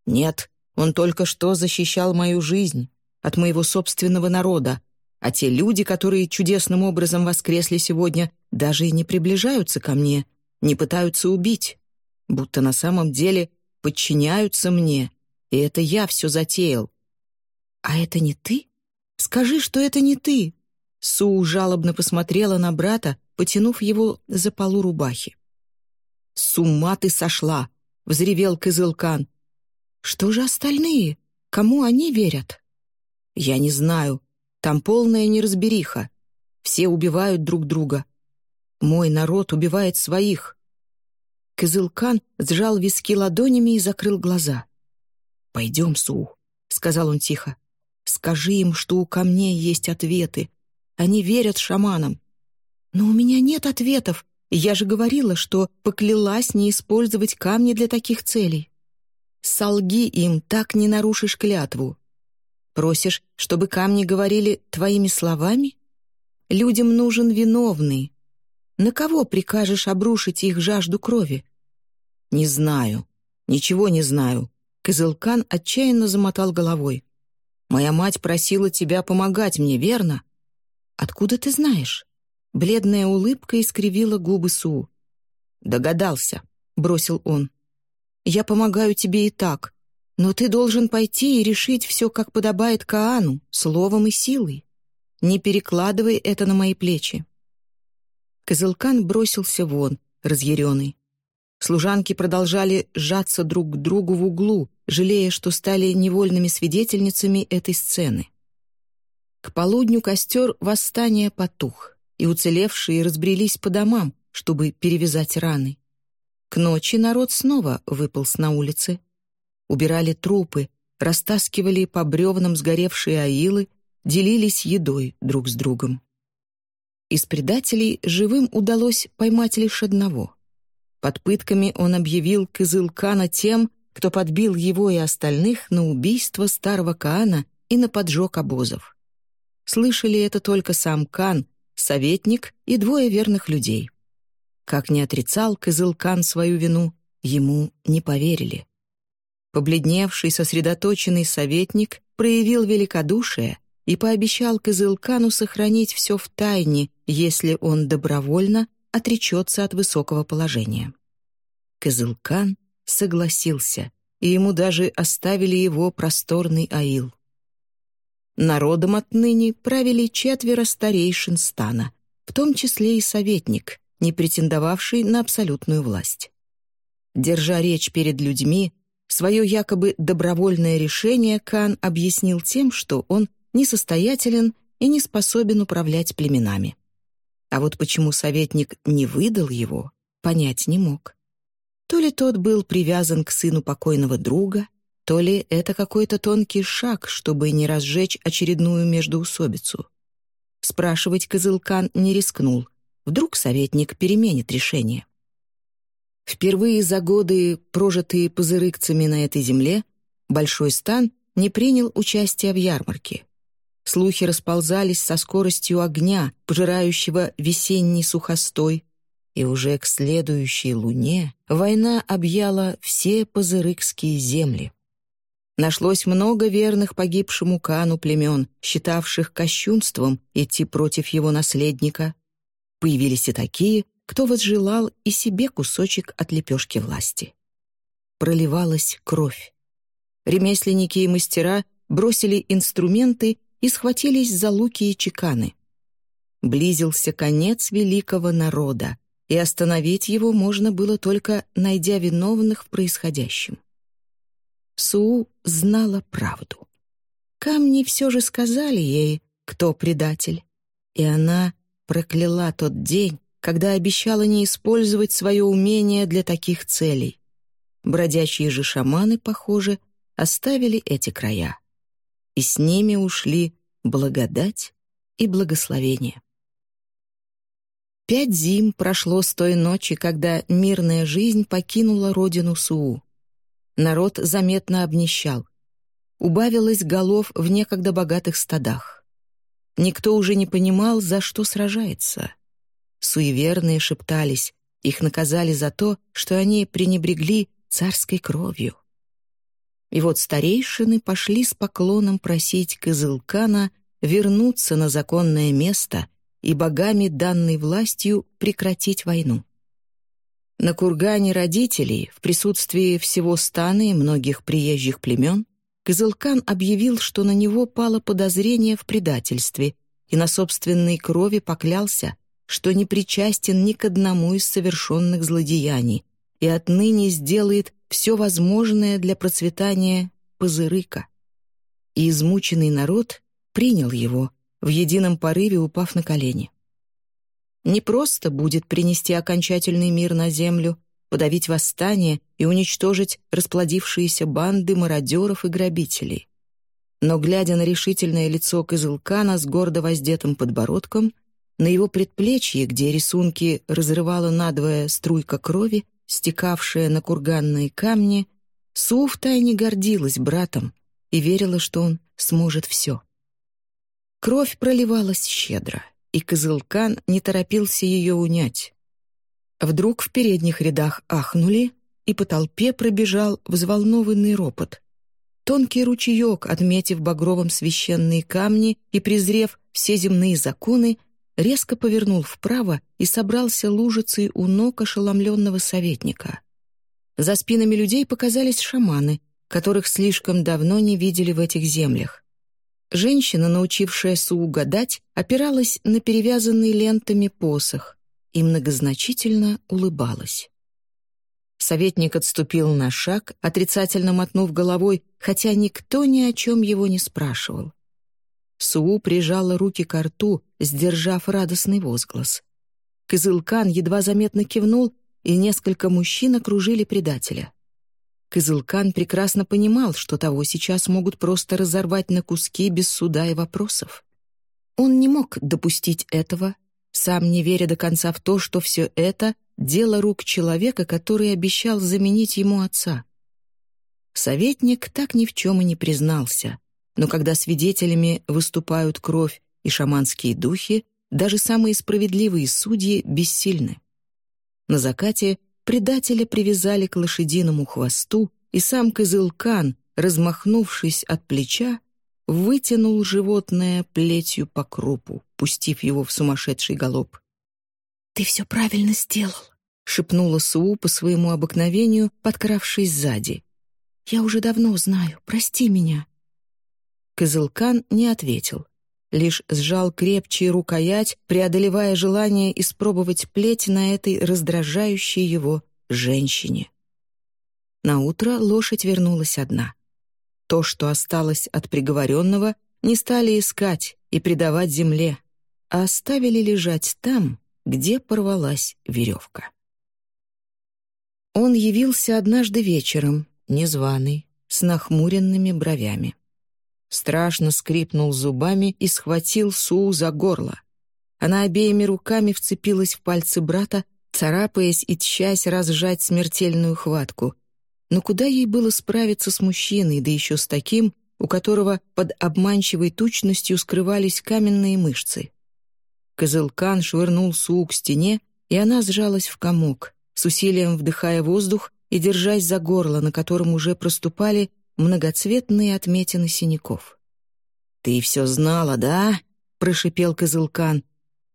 «Нет, он только что защищал мою жизнь от моего собственного народа, а те люди, которые чудесным образом воскресли сегодня, даже и не приближаются ко мне, не пытаются убить будто на самом деле подчиняются мне, и это я все затеял. «А это не ты? Скажи, что это не ты!» Су жалобно посмотрела на брата, потянув его за полу рубахи. «С ума ты сошла!» — взревел Кызылкан. «Что же остальные? Кому они верят?» «Я не знаю. Там полная неразбериха. Все убивают друг друга. Мой народ убивает своих. Кызылкан сжал виски ладонями и закрыл глаза. «Пойдем, Су», — сказал он тихо. «Скажи им, что у камней есть ответы. Они верят шаманам». «Но у меня нет ответов. Я же говорила, что поклялась не использовать камни для таких целей». «Солги им, так не нарушишь клятву». «Просишь, чтобы камни говорили твоими словами?» «Людям нужен виновный, на кого прикажешь обрушить их жажду крови? Не знаю. Ничего не знаю. Кызылкан отчаянно замотал головой. Моя мать просила тебя помогать мне, верно? Откуда ты знаешь? Бледная улыбка искривила губы Су. Догадался, бросил он. Я помогаю тебе и так, но ты должен пойти и решить все, как подобает Каану, словом и силой. Не перекладывай это на мои плечи. Козылкан бросился вон, разъяренный. Служанки продолжали сжаться друг к другу в углу, жалея, что стали невольными свидетельницами этой сцены. К полудню костер восстания потух, и уцелевшие разбрелись по домам, чтобы перевязать раны. К ночи народ снова выполз на улицы. Убирали трупы, растаскивали по бревнам сгоревшие аилы, делились едой друг с другом. Из предателей живым удалось поймать лишь одного. Под пытками он объявил Кызылкана тем, кто подбил его и остальных на убийство старого Каана и на поджог обозов. Слышали это только сам Кан, советник и двое верных людей. Как не отрицал Кызылкан свою вину, ему не поверили. Побледневший, сосредоточенный советник проявил великодушие и пообещал Кызылкану сохранить все в тайне, если он добровольно отречется от высокого положения. Кызылкан согласился, и ему даже оставили его просторный аил. Народом отныне правили четверо старейшин стана, в том числе и советник, не претендовавший на абсолютную власть. Держа речь перед людьми, свое якобы добровольное решение Кан объяснил тем, что он несостоятелен и не способен управлять племенами. А вот почему советник не выдал его, понять не мог. То ли тот был привязан к сыну покойного друга, то ли это какой-то тонкий шаг, чтобы не разжечь очередную междоусобицу. Спрашивать Козылкан не рискнул. Вдруг советник переменит решение. Впервые за годы, прожитые пузырыкцами на этой земле, Большой стан не принял участия в ярмарке. Слухи расползались со скоростью огня, пожирающего весенний сухостой, и уже к следующей луне война объяла все пазырыкские земли. Нашлось много верных погибшему Кану племен, считавших кощунством идти против его наследника. Появились и такие, кто возжелал и себе кусочек от лепешки власти. Проливалась кровь. Ремесленники и мастера бросили инструменты и схватились за луки и чеканы. Близился конец великого народа, и остановить его можно было только найдя виновных в происходящем. Суу знала правду. Камни все же сказали ей, кто предатель, и она прокляла тот день, когда обещала не использовать свое умение для таких целей. Бродячие же шаманы, похоже, оставили эти края. И с ними ушли благодать и благословение. Пять зим прошло с той ночи, когда мирная жизнь покинула родину Суу. Народ заметно обнищал. Убавилось голов в некогда богатых стадах. Никто уже не понимал, за что сражается. Суеверные шептались, их наказали за то, что они пренебрегли царской кровью. И вот старейшины пошли с поклоном просить Кызылкана вернуться на законное место и богами данной властью прекратить войну. На кургане родителей, в присутствии всего стана и многих приезжих племен, Кызылкан объявил, что на него пало подозрение в предательстве и на собственной крови поклялся, что не причастен ни к одному из совершенных злодеяний и отныне сделает все возможное для процветания Пазырыка. И измученный народ принял его, в едином порыве упав на колени. Не просто будет принести окончательный мир на землю, подавить восстание и уничтожить расплодившиеся банды мародеров и грабителей. Но, глядя на решительное лицо Кызылкана с гордо воздетым подбородком, на его предплечье, где рисунки разрывала надвое струйка крови, стекавшая на курганные камни, Су втайне гордилась братом и верила, что он сможет все. Кровь проливалась щедро, и Кызылкан не торопился ее унять. Вдруг в передних рядах ахнули, и по толпе пробежал взволнованный ропот. Тонкий ручеек, отметив багровым священные камни и презрев все земные законы, резко повернул вправо и собрался лужицей у ног ошеломленного советника. За спинами людей показались шаманы, которых слишком давно не видели в этих землях. Женщина, научившая Суу гадать, опиралась на перевязанный лентами посох и многозначительно улыбалась. Советник отступил на шаг, отрицательно мотнув головой, хотя никто ни о чем его не спрашивал. Суу прижала руки к рту, сдержав радостный возглас. Кызылкан едва заметно кивнул, и несколько мужчин окружили предателя. Кызылкан прекрасно понимал, что того сейчас могут просто разорвать на куски без суда и вопросов. Он не мог допустить этого, сам не веря до конца в то, что все это — дело рук человека, который обещал заменить ему отца. Советник так ни в чем и не признался, но когда свидетелями выступают кровь и шаманские духи, даже самые справедливые судьи бессильны. На закате предателя привязали к лошадиному хвосту, и сам Кызылкан, размахнувшись от плеча, вытянул животное плетью по крупу, пустив его в сумасшедший галоп. «Ты все правильно сделал», — шепнула Суу по своему обыкновению, подкравшись сзади. «Я уже давно знаю, прости меня». Кызылкан не ответил, лишь сжал крепче рукоять, преодолевая желание испробовать плеть на этой раздражающей его женщине. На утро лошадь вернулась одна. То, что осталось от приговоренного, не стали искать и предавать земле, а оставили лежать там, где порвалась веревка. Он явился однажды вечером, незваный, с нахмуренными бровями. Страшно скрипнул зубами и схватил Су за горло. Она обеими руками вцепилась в пальцы брата, царапаясь и тщась разжать смертельную хватку. Но куда ей было справиться с мужчиной, да еще с таким, у которого под обманчивой тучностью скрывались каменные мышцы? Козылкан швырнул Су к стене, и она сжалась в комок, с усилием вдыхая воздух и держась за горло, на котором уже проступали многоцветные отметины синяков. «Ты все знала, да?» — прошипел Козылкан.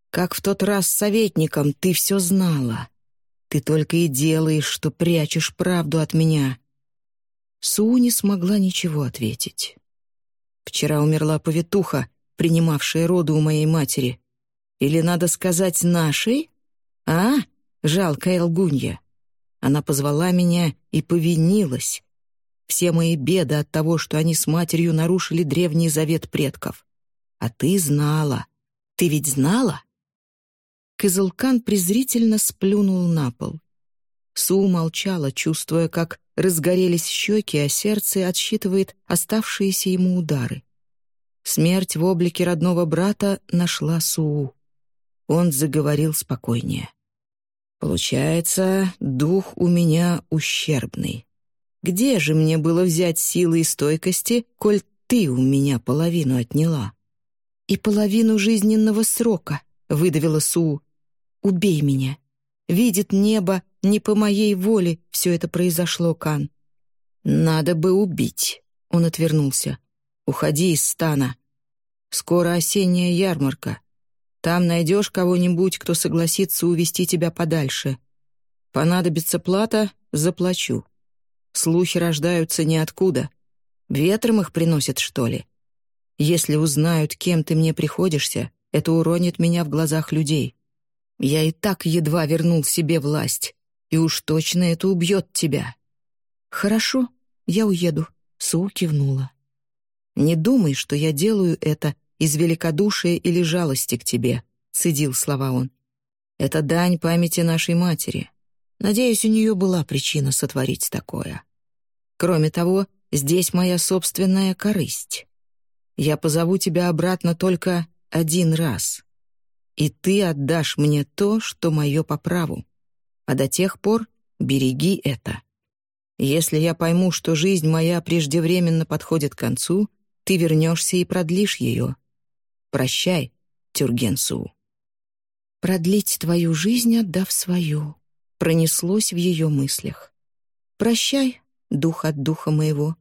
«Как в тот раз с советником ты все знала. Ты только и делаешь, что прячешь правду от меня». Су не смогла ничего ответить. «Вчера умерла повитуха, принимавшая роды у моей матери. Или, надо сказать, нашей? А? жалкая лгунья. Она позвала меня и повинилась. Все мои беды от того, что они с матерью нарушили древний завет предков. А ты знала. Ты ведь знала?» Кызылкан презрительно сплюнул на пол. Су молчала, чувствуя, как разгорелись щеки, а сердце отсчитывает оставшиеся ему удары. Смерть в облике родного брата нашла Суу. Он заговорил спокойнее. «Получается, дух у меня ущербный. Где же мне было взять силы и стойкости, коль ты у меня половину отняла?» «И половину жизненного срока», — выдавила Суу. «Убей меня. Видит небо, не по моей воле все это произошло, Кан». «Надо бы убить», — он отвернулся. «Уходи из стана. Скоро осенняя ярмарка. Там найдешь кого-нибудь, кто согласится увести тебя подальше. Понадобится плата — заплачу. Слухи рождаются ниоткуда. Ветром их приносят, что ли? Если узнают, кем ты мне приходишься, это уронит меня в глазах людей. Я и так едва вернул себе власть, и уж точно это убьет тебя». «Хорошо, я уеду», — Су кивнула. «Не думай, что я делаю это из великодушия или жалости к тебе», — цедил слова он. «Это дань памяти нашей матери. Надеюсь, у нее была причина сотворить такое. Кроме того, здесь моя собственная корысть. Я позову тебя обратно только один раз. И ты отдашь мне то, что мое по праву. А до тех пор береги это. Если я пойму, что жизнь моя преждевременно подходит к концу, ты вернешься и продлишь ее. Прощай, Тюргенсу. Продлить твою жизнь, отдав свою, пронеслось в ее мыслях. Прощай, дух от духа моего,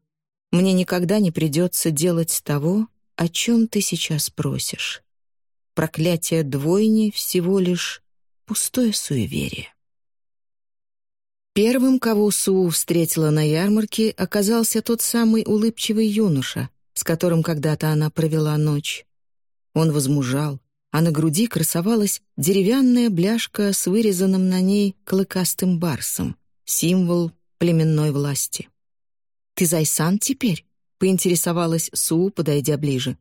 мне никогда не придется делать того, о чем ты сейчас просишь. Проклятие двойни всего лишь пустое суеверие. Первым, кого Суу встретила на ярмарке, оказался тот самый улыбчивый юноша, с которым когда-то она провела ночь. Он возмужал, а на груди красовалась деревянная бляшка с вырезанным на ней клыкастым барсом, символ племенной власти. «Ты Зайсан теперь?» — поинтересовалась Су, подойдя ближе.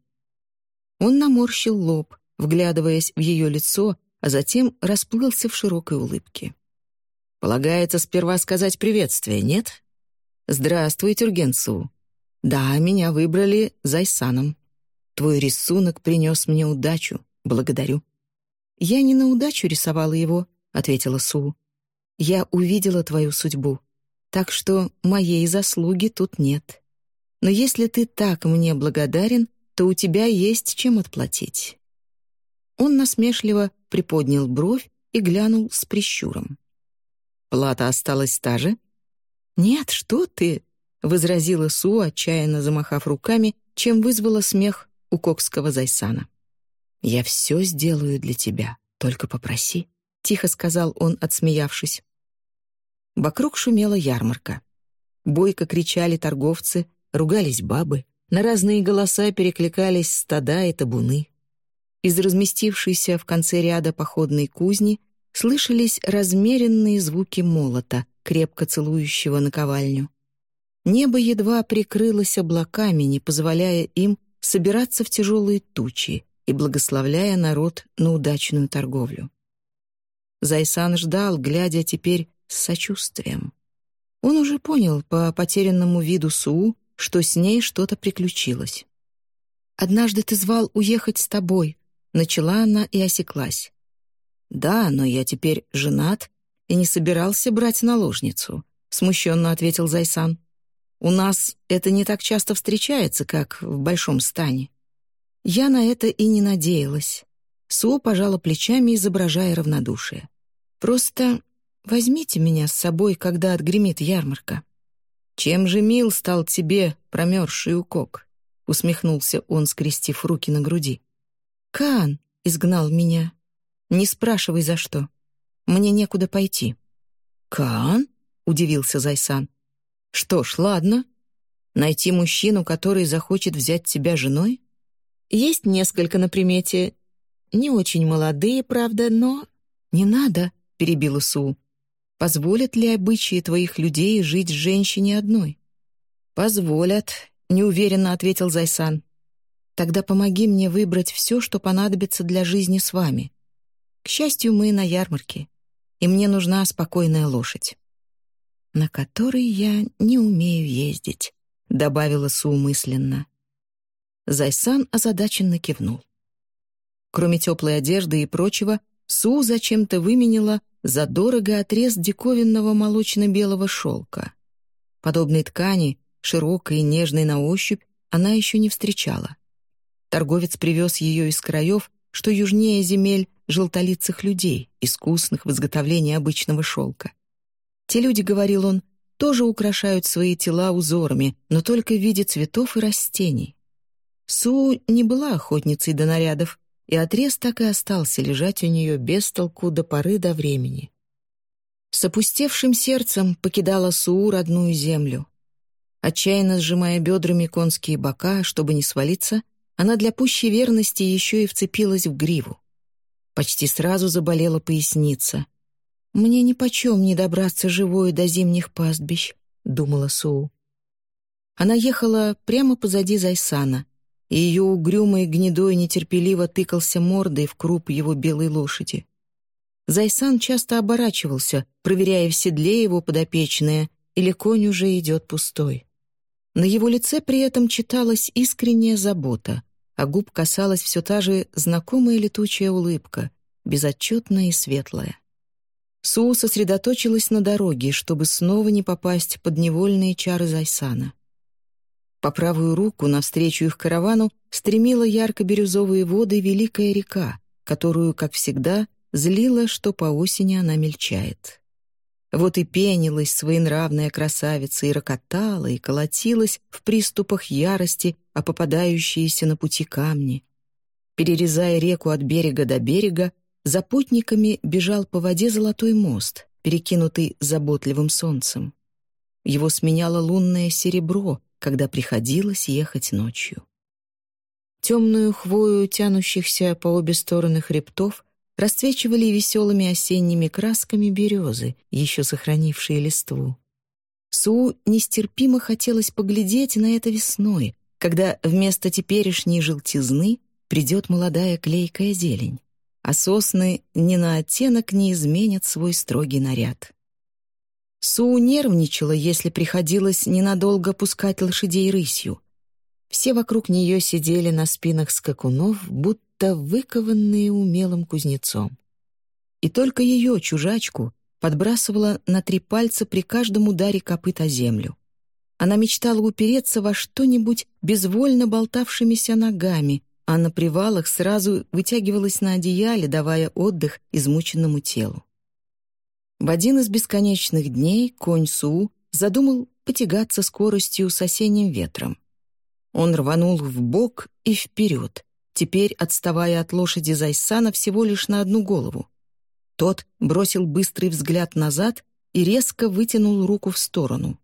Он наморщил лоб, вглядываясь в ее лицо, а затем расплылся в широкой улыбке. «Полагается сперва сказать приветствие, нет?» «Здравствуй, Тюргенсу. Да, меня выбрали Зайсаном. Твой рисунок принес мне удачу. Благодарю». «Я не на удачу рисовала его», — ответила Су. «Я увидела твою судьбу так что моей заслуги тут нет. Но если ты так мне благодарен, то у тебя есть чем отплатить». Он насмешливо приподнял бровь и глянул с прищуром. «Плата осталась та же?» «Нет, что ты!» — возразила Су, отчаянно замахав руками, чем вызвала смех у кокского зайсана. «Я все сделаю для тебя, только попроси», — тихо сказал он, отсмеявшись. Вокруг шумела ярмарка. Бойко кричали торговцы, ругались бабы, на разные голоса перекликались стада и табуны. Из разместившейся в конце ряда походной кузни слышались размеренные звуки молота, крепко целующего наковальню. Небо едва прикрылось облаками, не позволяя им собираться в тяжелые тучи и благословляя народ на удачную торговлю. Зайсан ждал, глядя теперь с сочувствием. Он уже понял по потерянному виду Суу, что с ней что-то приключилось. «Однажды ты звал уехать с тобой», — начала она и осеклась. «Да, но я теперь женат и не собирался брать наложницу», — смущенно ответил Зайсан. «У нас это не так часто встречается, как в большом стане». Я на это и не надеялась. Су пожала плечами, изображая равнодушие. «Просто Возьмите меня с собой, когда отгремит ярмарка». «Чем же мил стал тебе промерзший укок?» — усмехнулся он, скрестив руки на груди. «Каан изгнал меня. Не спрашивай, за что. Мне некуда пойти». «Каан?» — удивился Зайсан. «Что ж, ладно. Найти мужчину, который захочет взять тебя женой? Есть несколько на примете. Не очень молодые, правда, но... Не надо!» перебила Су. «Позволят ли обычаи твоих людей жить женщине одной?» «Позволят», — неуверенно ответил Зайсан. «Тогда помоги мне выбрать все, что понадобится для жизни с вами. К счастью, мы на ярмарке, и мне нужна спокойная лошадь» на которой я не умею ездить», — добавила Су мысленно. Зайсан озадаченно кивнул. Кроме теплой одежды и прочего, Су зачем-то выменила задорого отрез диковинного молочно-белого шелка. Подобной ткани, широкой и нежной на ощупь, она еще не встречала. Торговец привез ее из краев, что южнее земель желтолицых людей, искусных в изготовлении обычного шелка. Те люди, говорил он, тоже украшают свои тела узорами, но только в виде цветов и растений. Су не была охотницей до нарядов, и отрез так и остался лежать у нее без толку до поры до времени. С опустевшим сердцем покидала Суу родную землю. Отчаянно сжимая бедрами конские бока, чтобы не свалиться, она для пущей верности еще и вцепилась в гриву. Почти сразу заболела поясница — «Мне нипочем не добраться живой до зимних пастбищ», — думала Суу. Она ехала прямо позади Зайсана, и ее угрюмый гнедой нетерпеливо тыкался мордой в круп его белой лошади. Зайсан часто оборачивался, проверяя в седле его подопечное, или конь уже идет пустой. На его лице при этом читалась искренняя забота, а губ касалась все та же знакомая летучая улыбка, безотчетная и светлая. Су сосредоточилась на дороге, чтобы снова не попасть под невольные чары Зайсана. По правую руку, навстречу их каравану, стремила ярко-бирюзовые воды великая река, которую, как всегда, злила, что по осени она мельчает. Вот и пенилась своенравная красавица, и рокотала, и колотилась в приступах ярости, о попадающиеся на пути камни. Перерезая реку от берега до берега, за путниками бежал по воде золотой мост, перекинутый заботливым солнцем. Его сменяло лунное серебро, когда приходилось ехать ночью. Темную хвою тянущихся по обе стороны хребтов расцвечивали веселыми осенними красками березы, еще сохранившие листву. Су нестерпимо хотелось поглядеть на это весной, когда вместо теперешней желтизны придет молодая клейкая зелень а сосны ни на оттенок не изменят свой строгий наряд. Су нервничала, если приходилось ненадолго пускать лошадей рысью. Все вокруг нее сидели на спинах скакунов, будто выкованные умелым кузнецом. И только ее, чужачку, подбрасывала на три пальца при каждом ударе копыта землю. Она мечтала упереться во что-нибудь безвольно болтавшимися ногами, а на привалах сразу вытягивалась на одеяле, давая отдых измученному телу. В один из бесконечных дней конь Су задумал потягаться скоростью с осенним ветром. Он рванул в бок и вперед, теперь отставая от лошади Зайсана всего лишь на одну голову. Тот бросил быстрый взгляд назад и резко вытянул руку в сторону.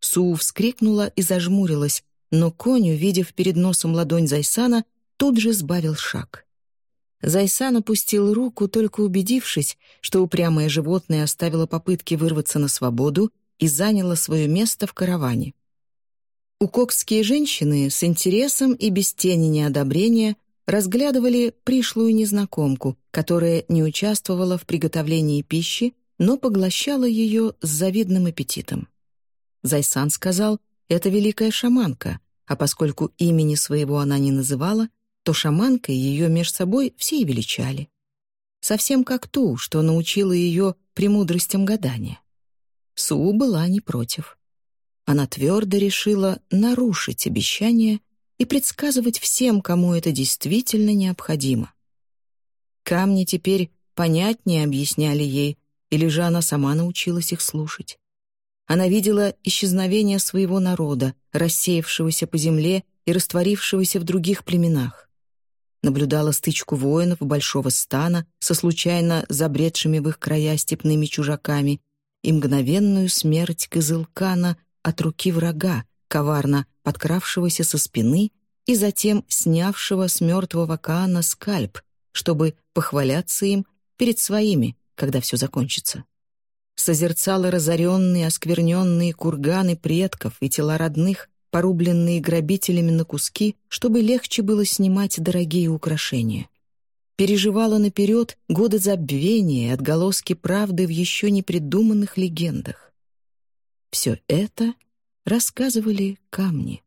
Су вскрикнула и зажмурилась, но конь, увидев перед носом ладонь Зайсана, тут же сбавил шаг. Зайсан опустил руку, только убедившись, что упрямое животное оставило попытки вырваться на свободу и заняло свое место в караване. Укокские женщины с интересом и без тени неодобрения разглядывали пришлую незнакомку, которая не участвовала в приготовлении пищи, но поглощала ее с завидным аппетитом. Зайсан сказал, это великая шаманка, а поскольку имени своего она не называла, то шаманкой ее меж собой все и величали. Совсем как ту, что научила ее премудростям гадания. Суу была не против. Она твердо решила нарушить обещание и предсказывать всем, кому это действительно необходимо. Камни теперь понятнее объясняли ей, или же она сама научилась их слушать. Она видела исчезновение своего народа, рассеявшегося по земле и растворившегося в других племенах наблюдала стычку воинов большого стана со случайно забредшими в их края степными чужаками и мгновенную смерть Кызылкана от руки врага, коварно подкравшегося со спины и затем снявшего с мертвого Каана скальп, чтобы похваляться им перед своими, когда все закончится. Созерцала разоренные, оскверненные курганы предков и тела родных, порубленные грабителями на куски, чтобы легче было снимать дорогие украшения. Переживала наперед годы забвения и отголоски правды в еще не придуманных легендах. Все это рассказывали камни.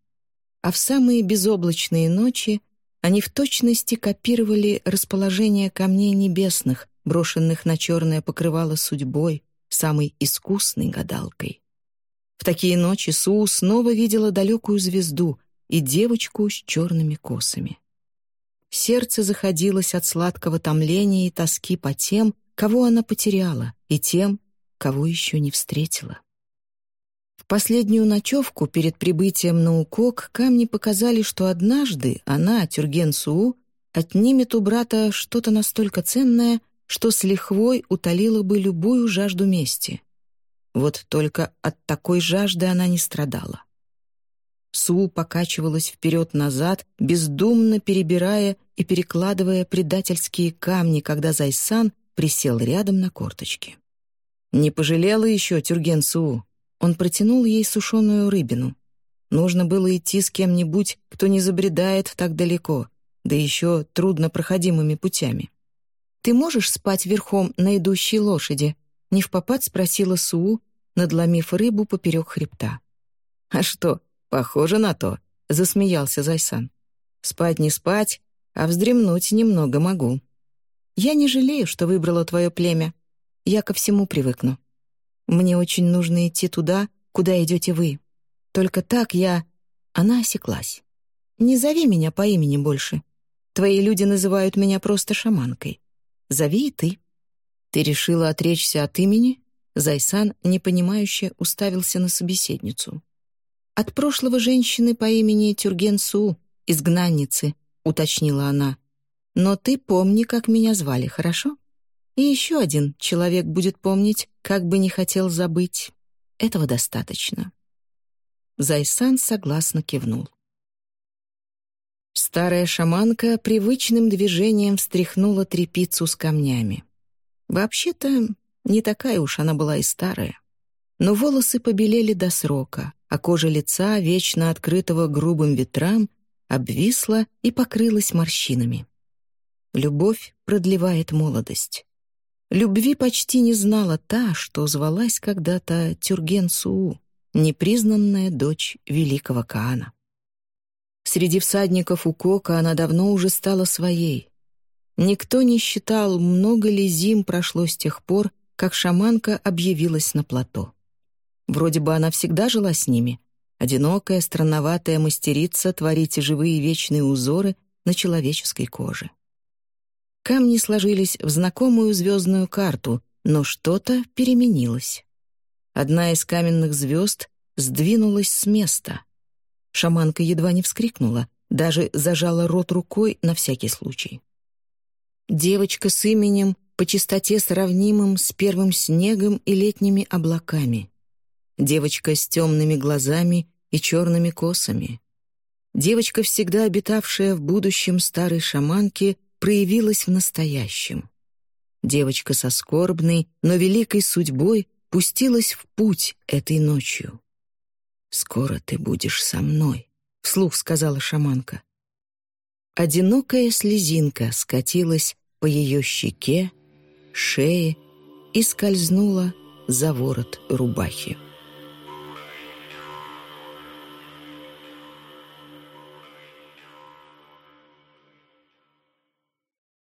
А в самые безоблачные ночи они в точности копировали расположение камней небесных, брошенных на черное покрывало судьбой, самой искусной гадалкой. В такие ночи Суу снова видела далекую звезду и девочку с черными косами. Сердце заходилось от сладкого томления и тоски по тем, кого она потеряла, и тем, кого еще не встретила. Последнюю ночевку перед прибытием на Укок камни показали, что однажды она, Тюрген Суу, отнимет у брата что-то настолько ценное, что с лихвой утолила бы любую жажду мести. Вот только от такой жажды она не страдала. Су покачивалась вперед-назад, бездумно перебирая и перекладывая предательские камни, когда Зайсан присел рядом на корточки. Не пожалела еще Тюрген Су. Он протянул ей сушеную рыбину. Нужно было идти с кем-нибудь, кто не забредает так далеко, да еще труднопроходимыми путями. «Ты можешь спать верхом на идущей лошади?» — не в спросила Суу, надломив рыбу поперек хребта. «А что, «Похоже на то», — засмеялся Зайсан. «Спать не спать, а вздремнуть немного могу. Я не жалею, что выбрала твое племя. Я ко всему привыкну. Мне очень нужно идти туда, куда идете вы. Только так я...» Она осеклась. «Не зови меня по имени больше. Твои люди называют меня просто шаманкой. Зови и ты». «Ты решила отречься от имени?» Зайсан, непонимающе, уставился на собеседницу. «От прошлого женщины по имени Тюрген Су, изгнанницы», — уточнила она. «Но ты помни, как меня звали, хорошо? И еще один человек будет помнить, как бы не хотел забыть. Этого достаточно». Зайсан согласно кивнул. Старая шаманка привычным движением встряхнула трепицу с камнями. Вообще-то, не такая уж она была и старая. Но волосы побелели до срока, а кожа лица, вечно открытого грубым ветрам, обвисла и покрылась морщинами. Любовь продлевает молодость. Любви почти не знала та, что звалась когда-то Тюрген Суу, непризнанная дочь великого Каана. Среди всадников у Кока она давно уже стала своей. Никто не считал, много ли зим прошло с тех пор, как шаманка объявилась на плато. Вроде бы она всегда жила с ними. Одинокая, странноватая мастерица творить живые вечные узоры на человеческой коже. Камни сложились в знакомую звездную карту, но что-то переменилось. Одна из каменных звезд сдвинулась с места. Шаманка едва не вскрикнула, даже зажала рот рукой на всякий случай. Девочка с именем по чистоте сравнимым с первым снегом и летними облаками. Девочка с темными глазами и черными косами. Девочка, всегда обитавшая в будущем старой шаманки, проявилась в настоящем. Девочка со скорбной, но великой судьбой пустилась в путь этой ночью. «Скоро ты будешь со мной», — вслух сказала шаманка. Одинокая слезинка скатилась по ее щеке, шее и скользнула за ворот рубахи.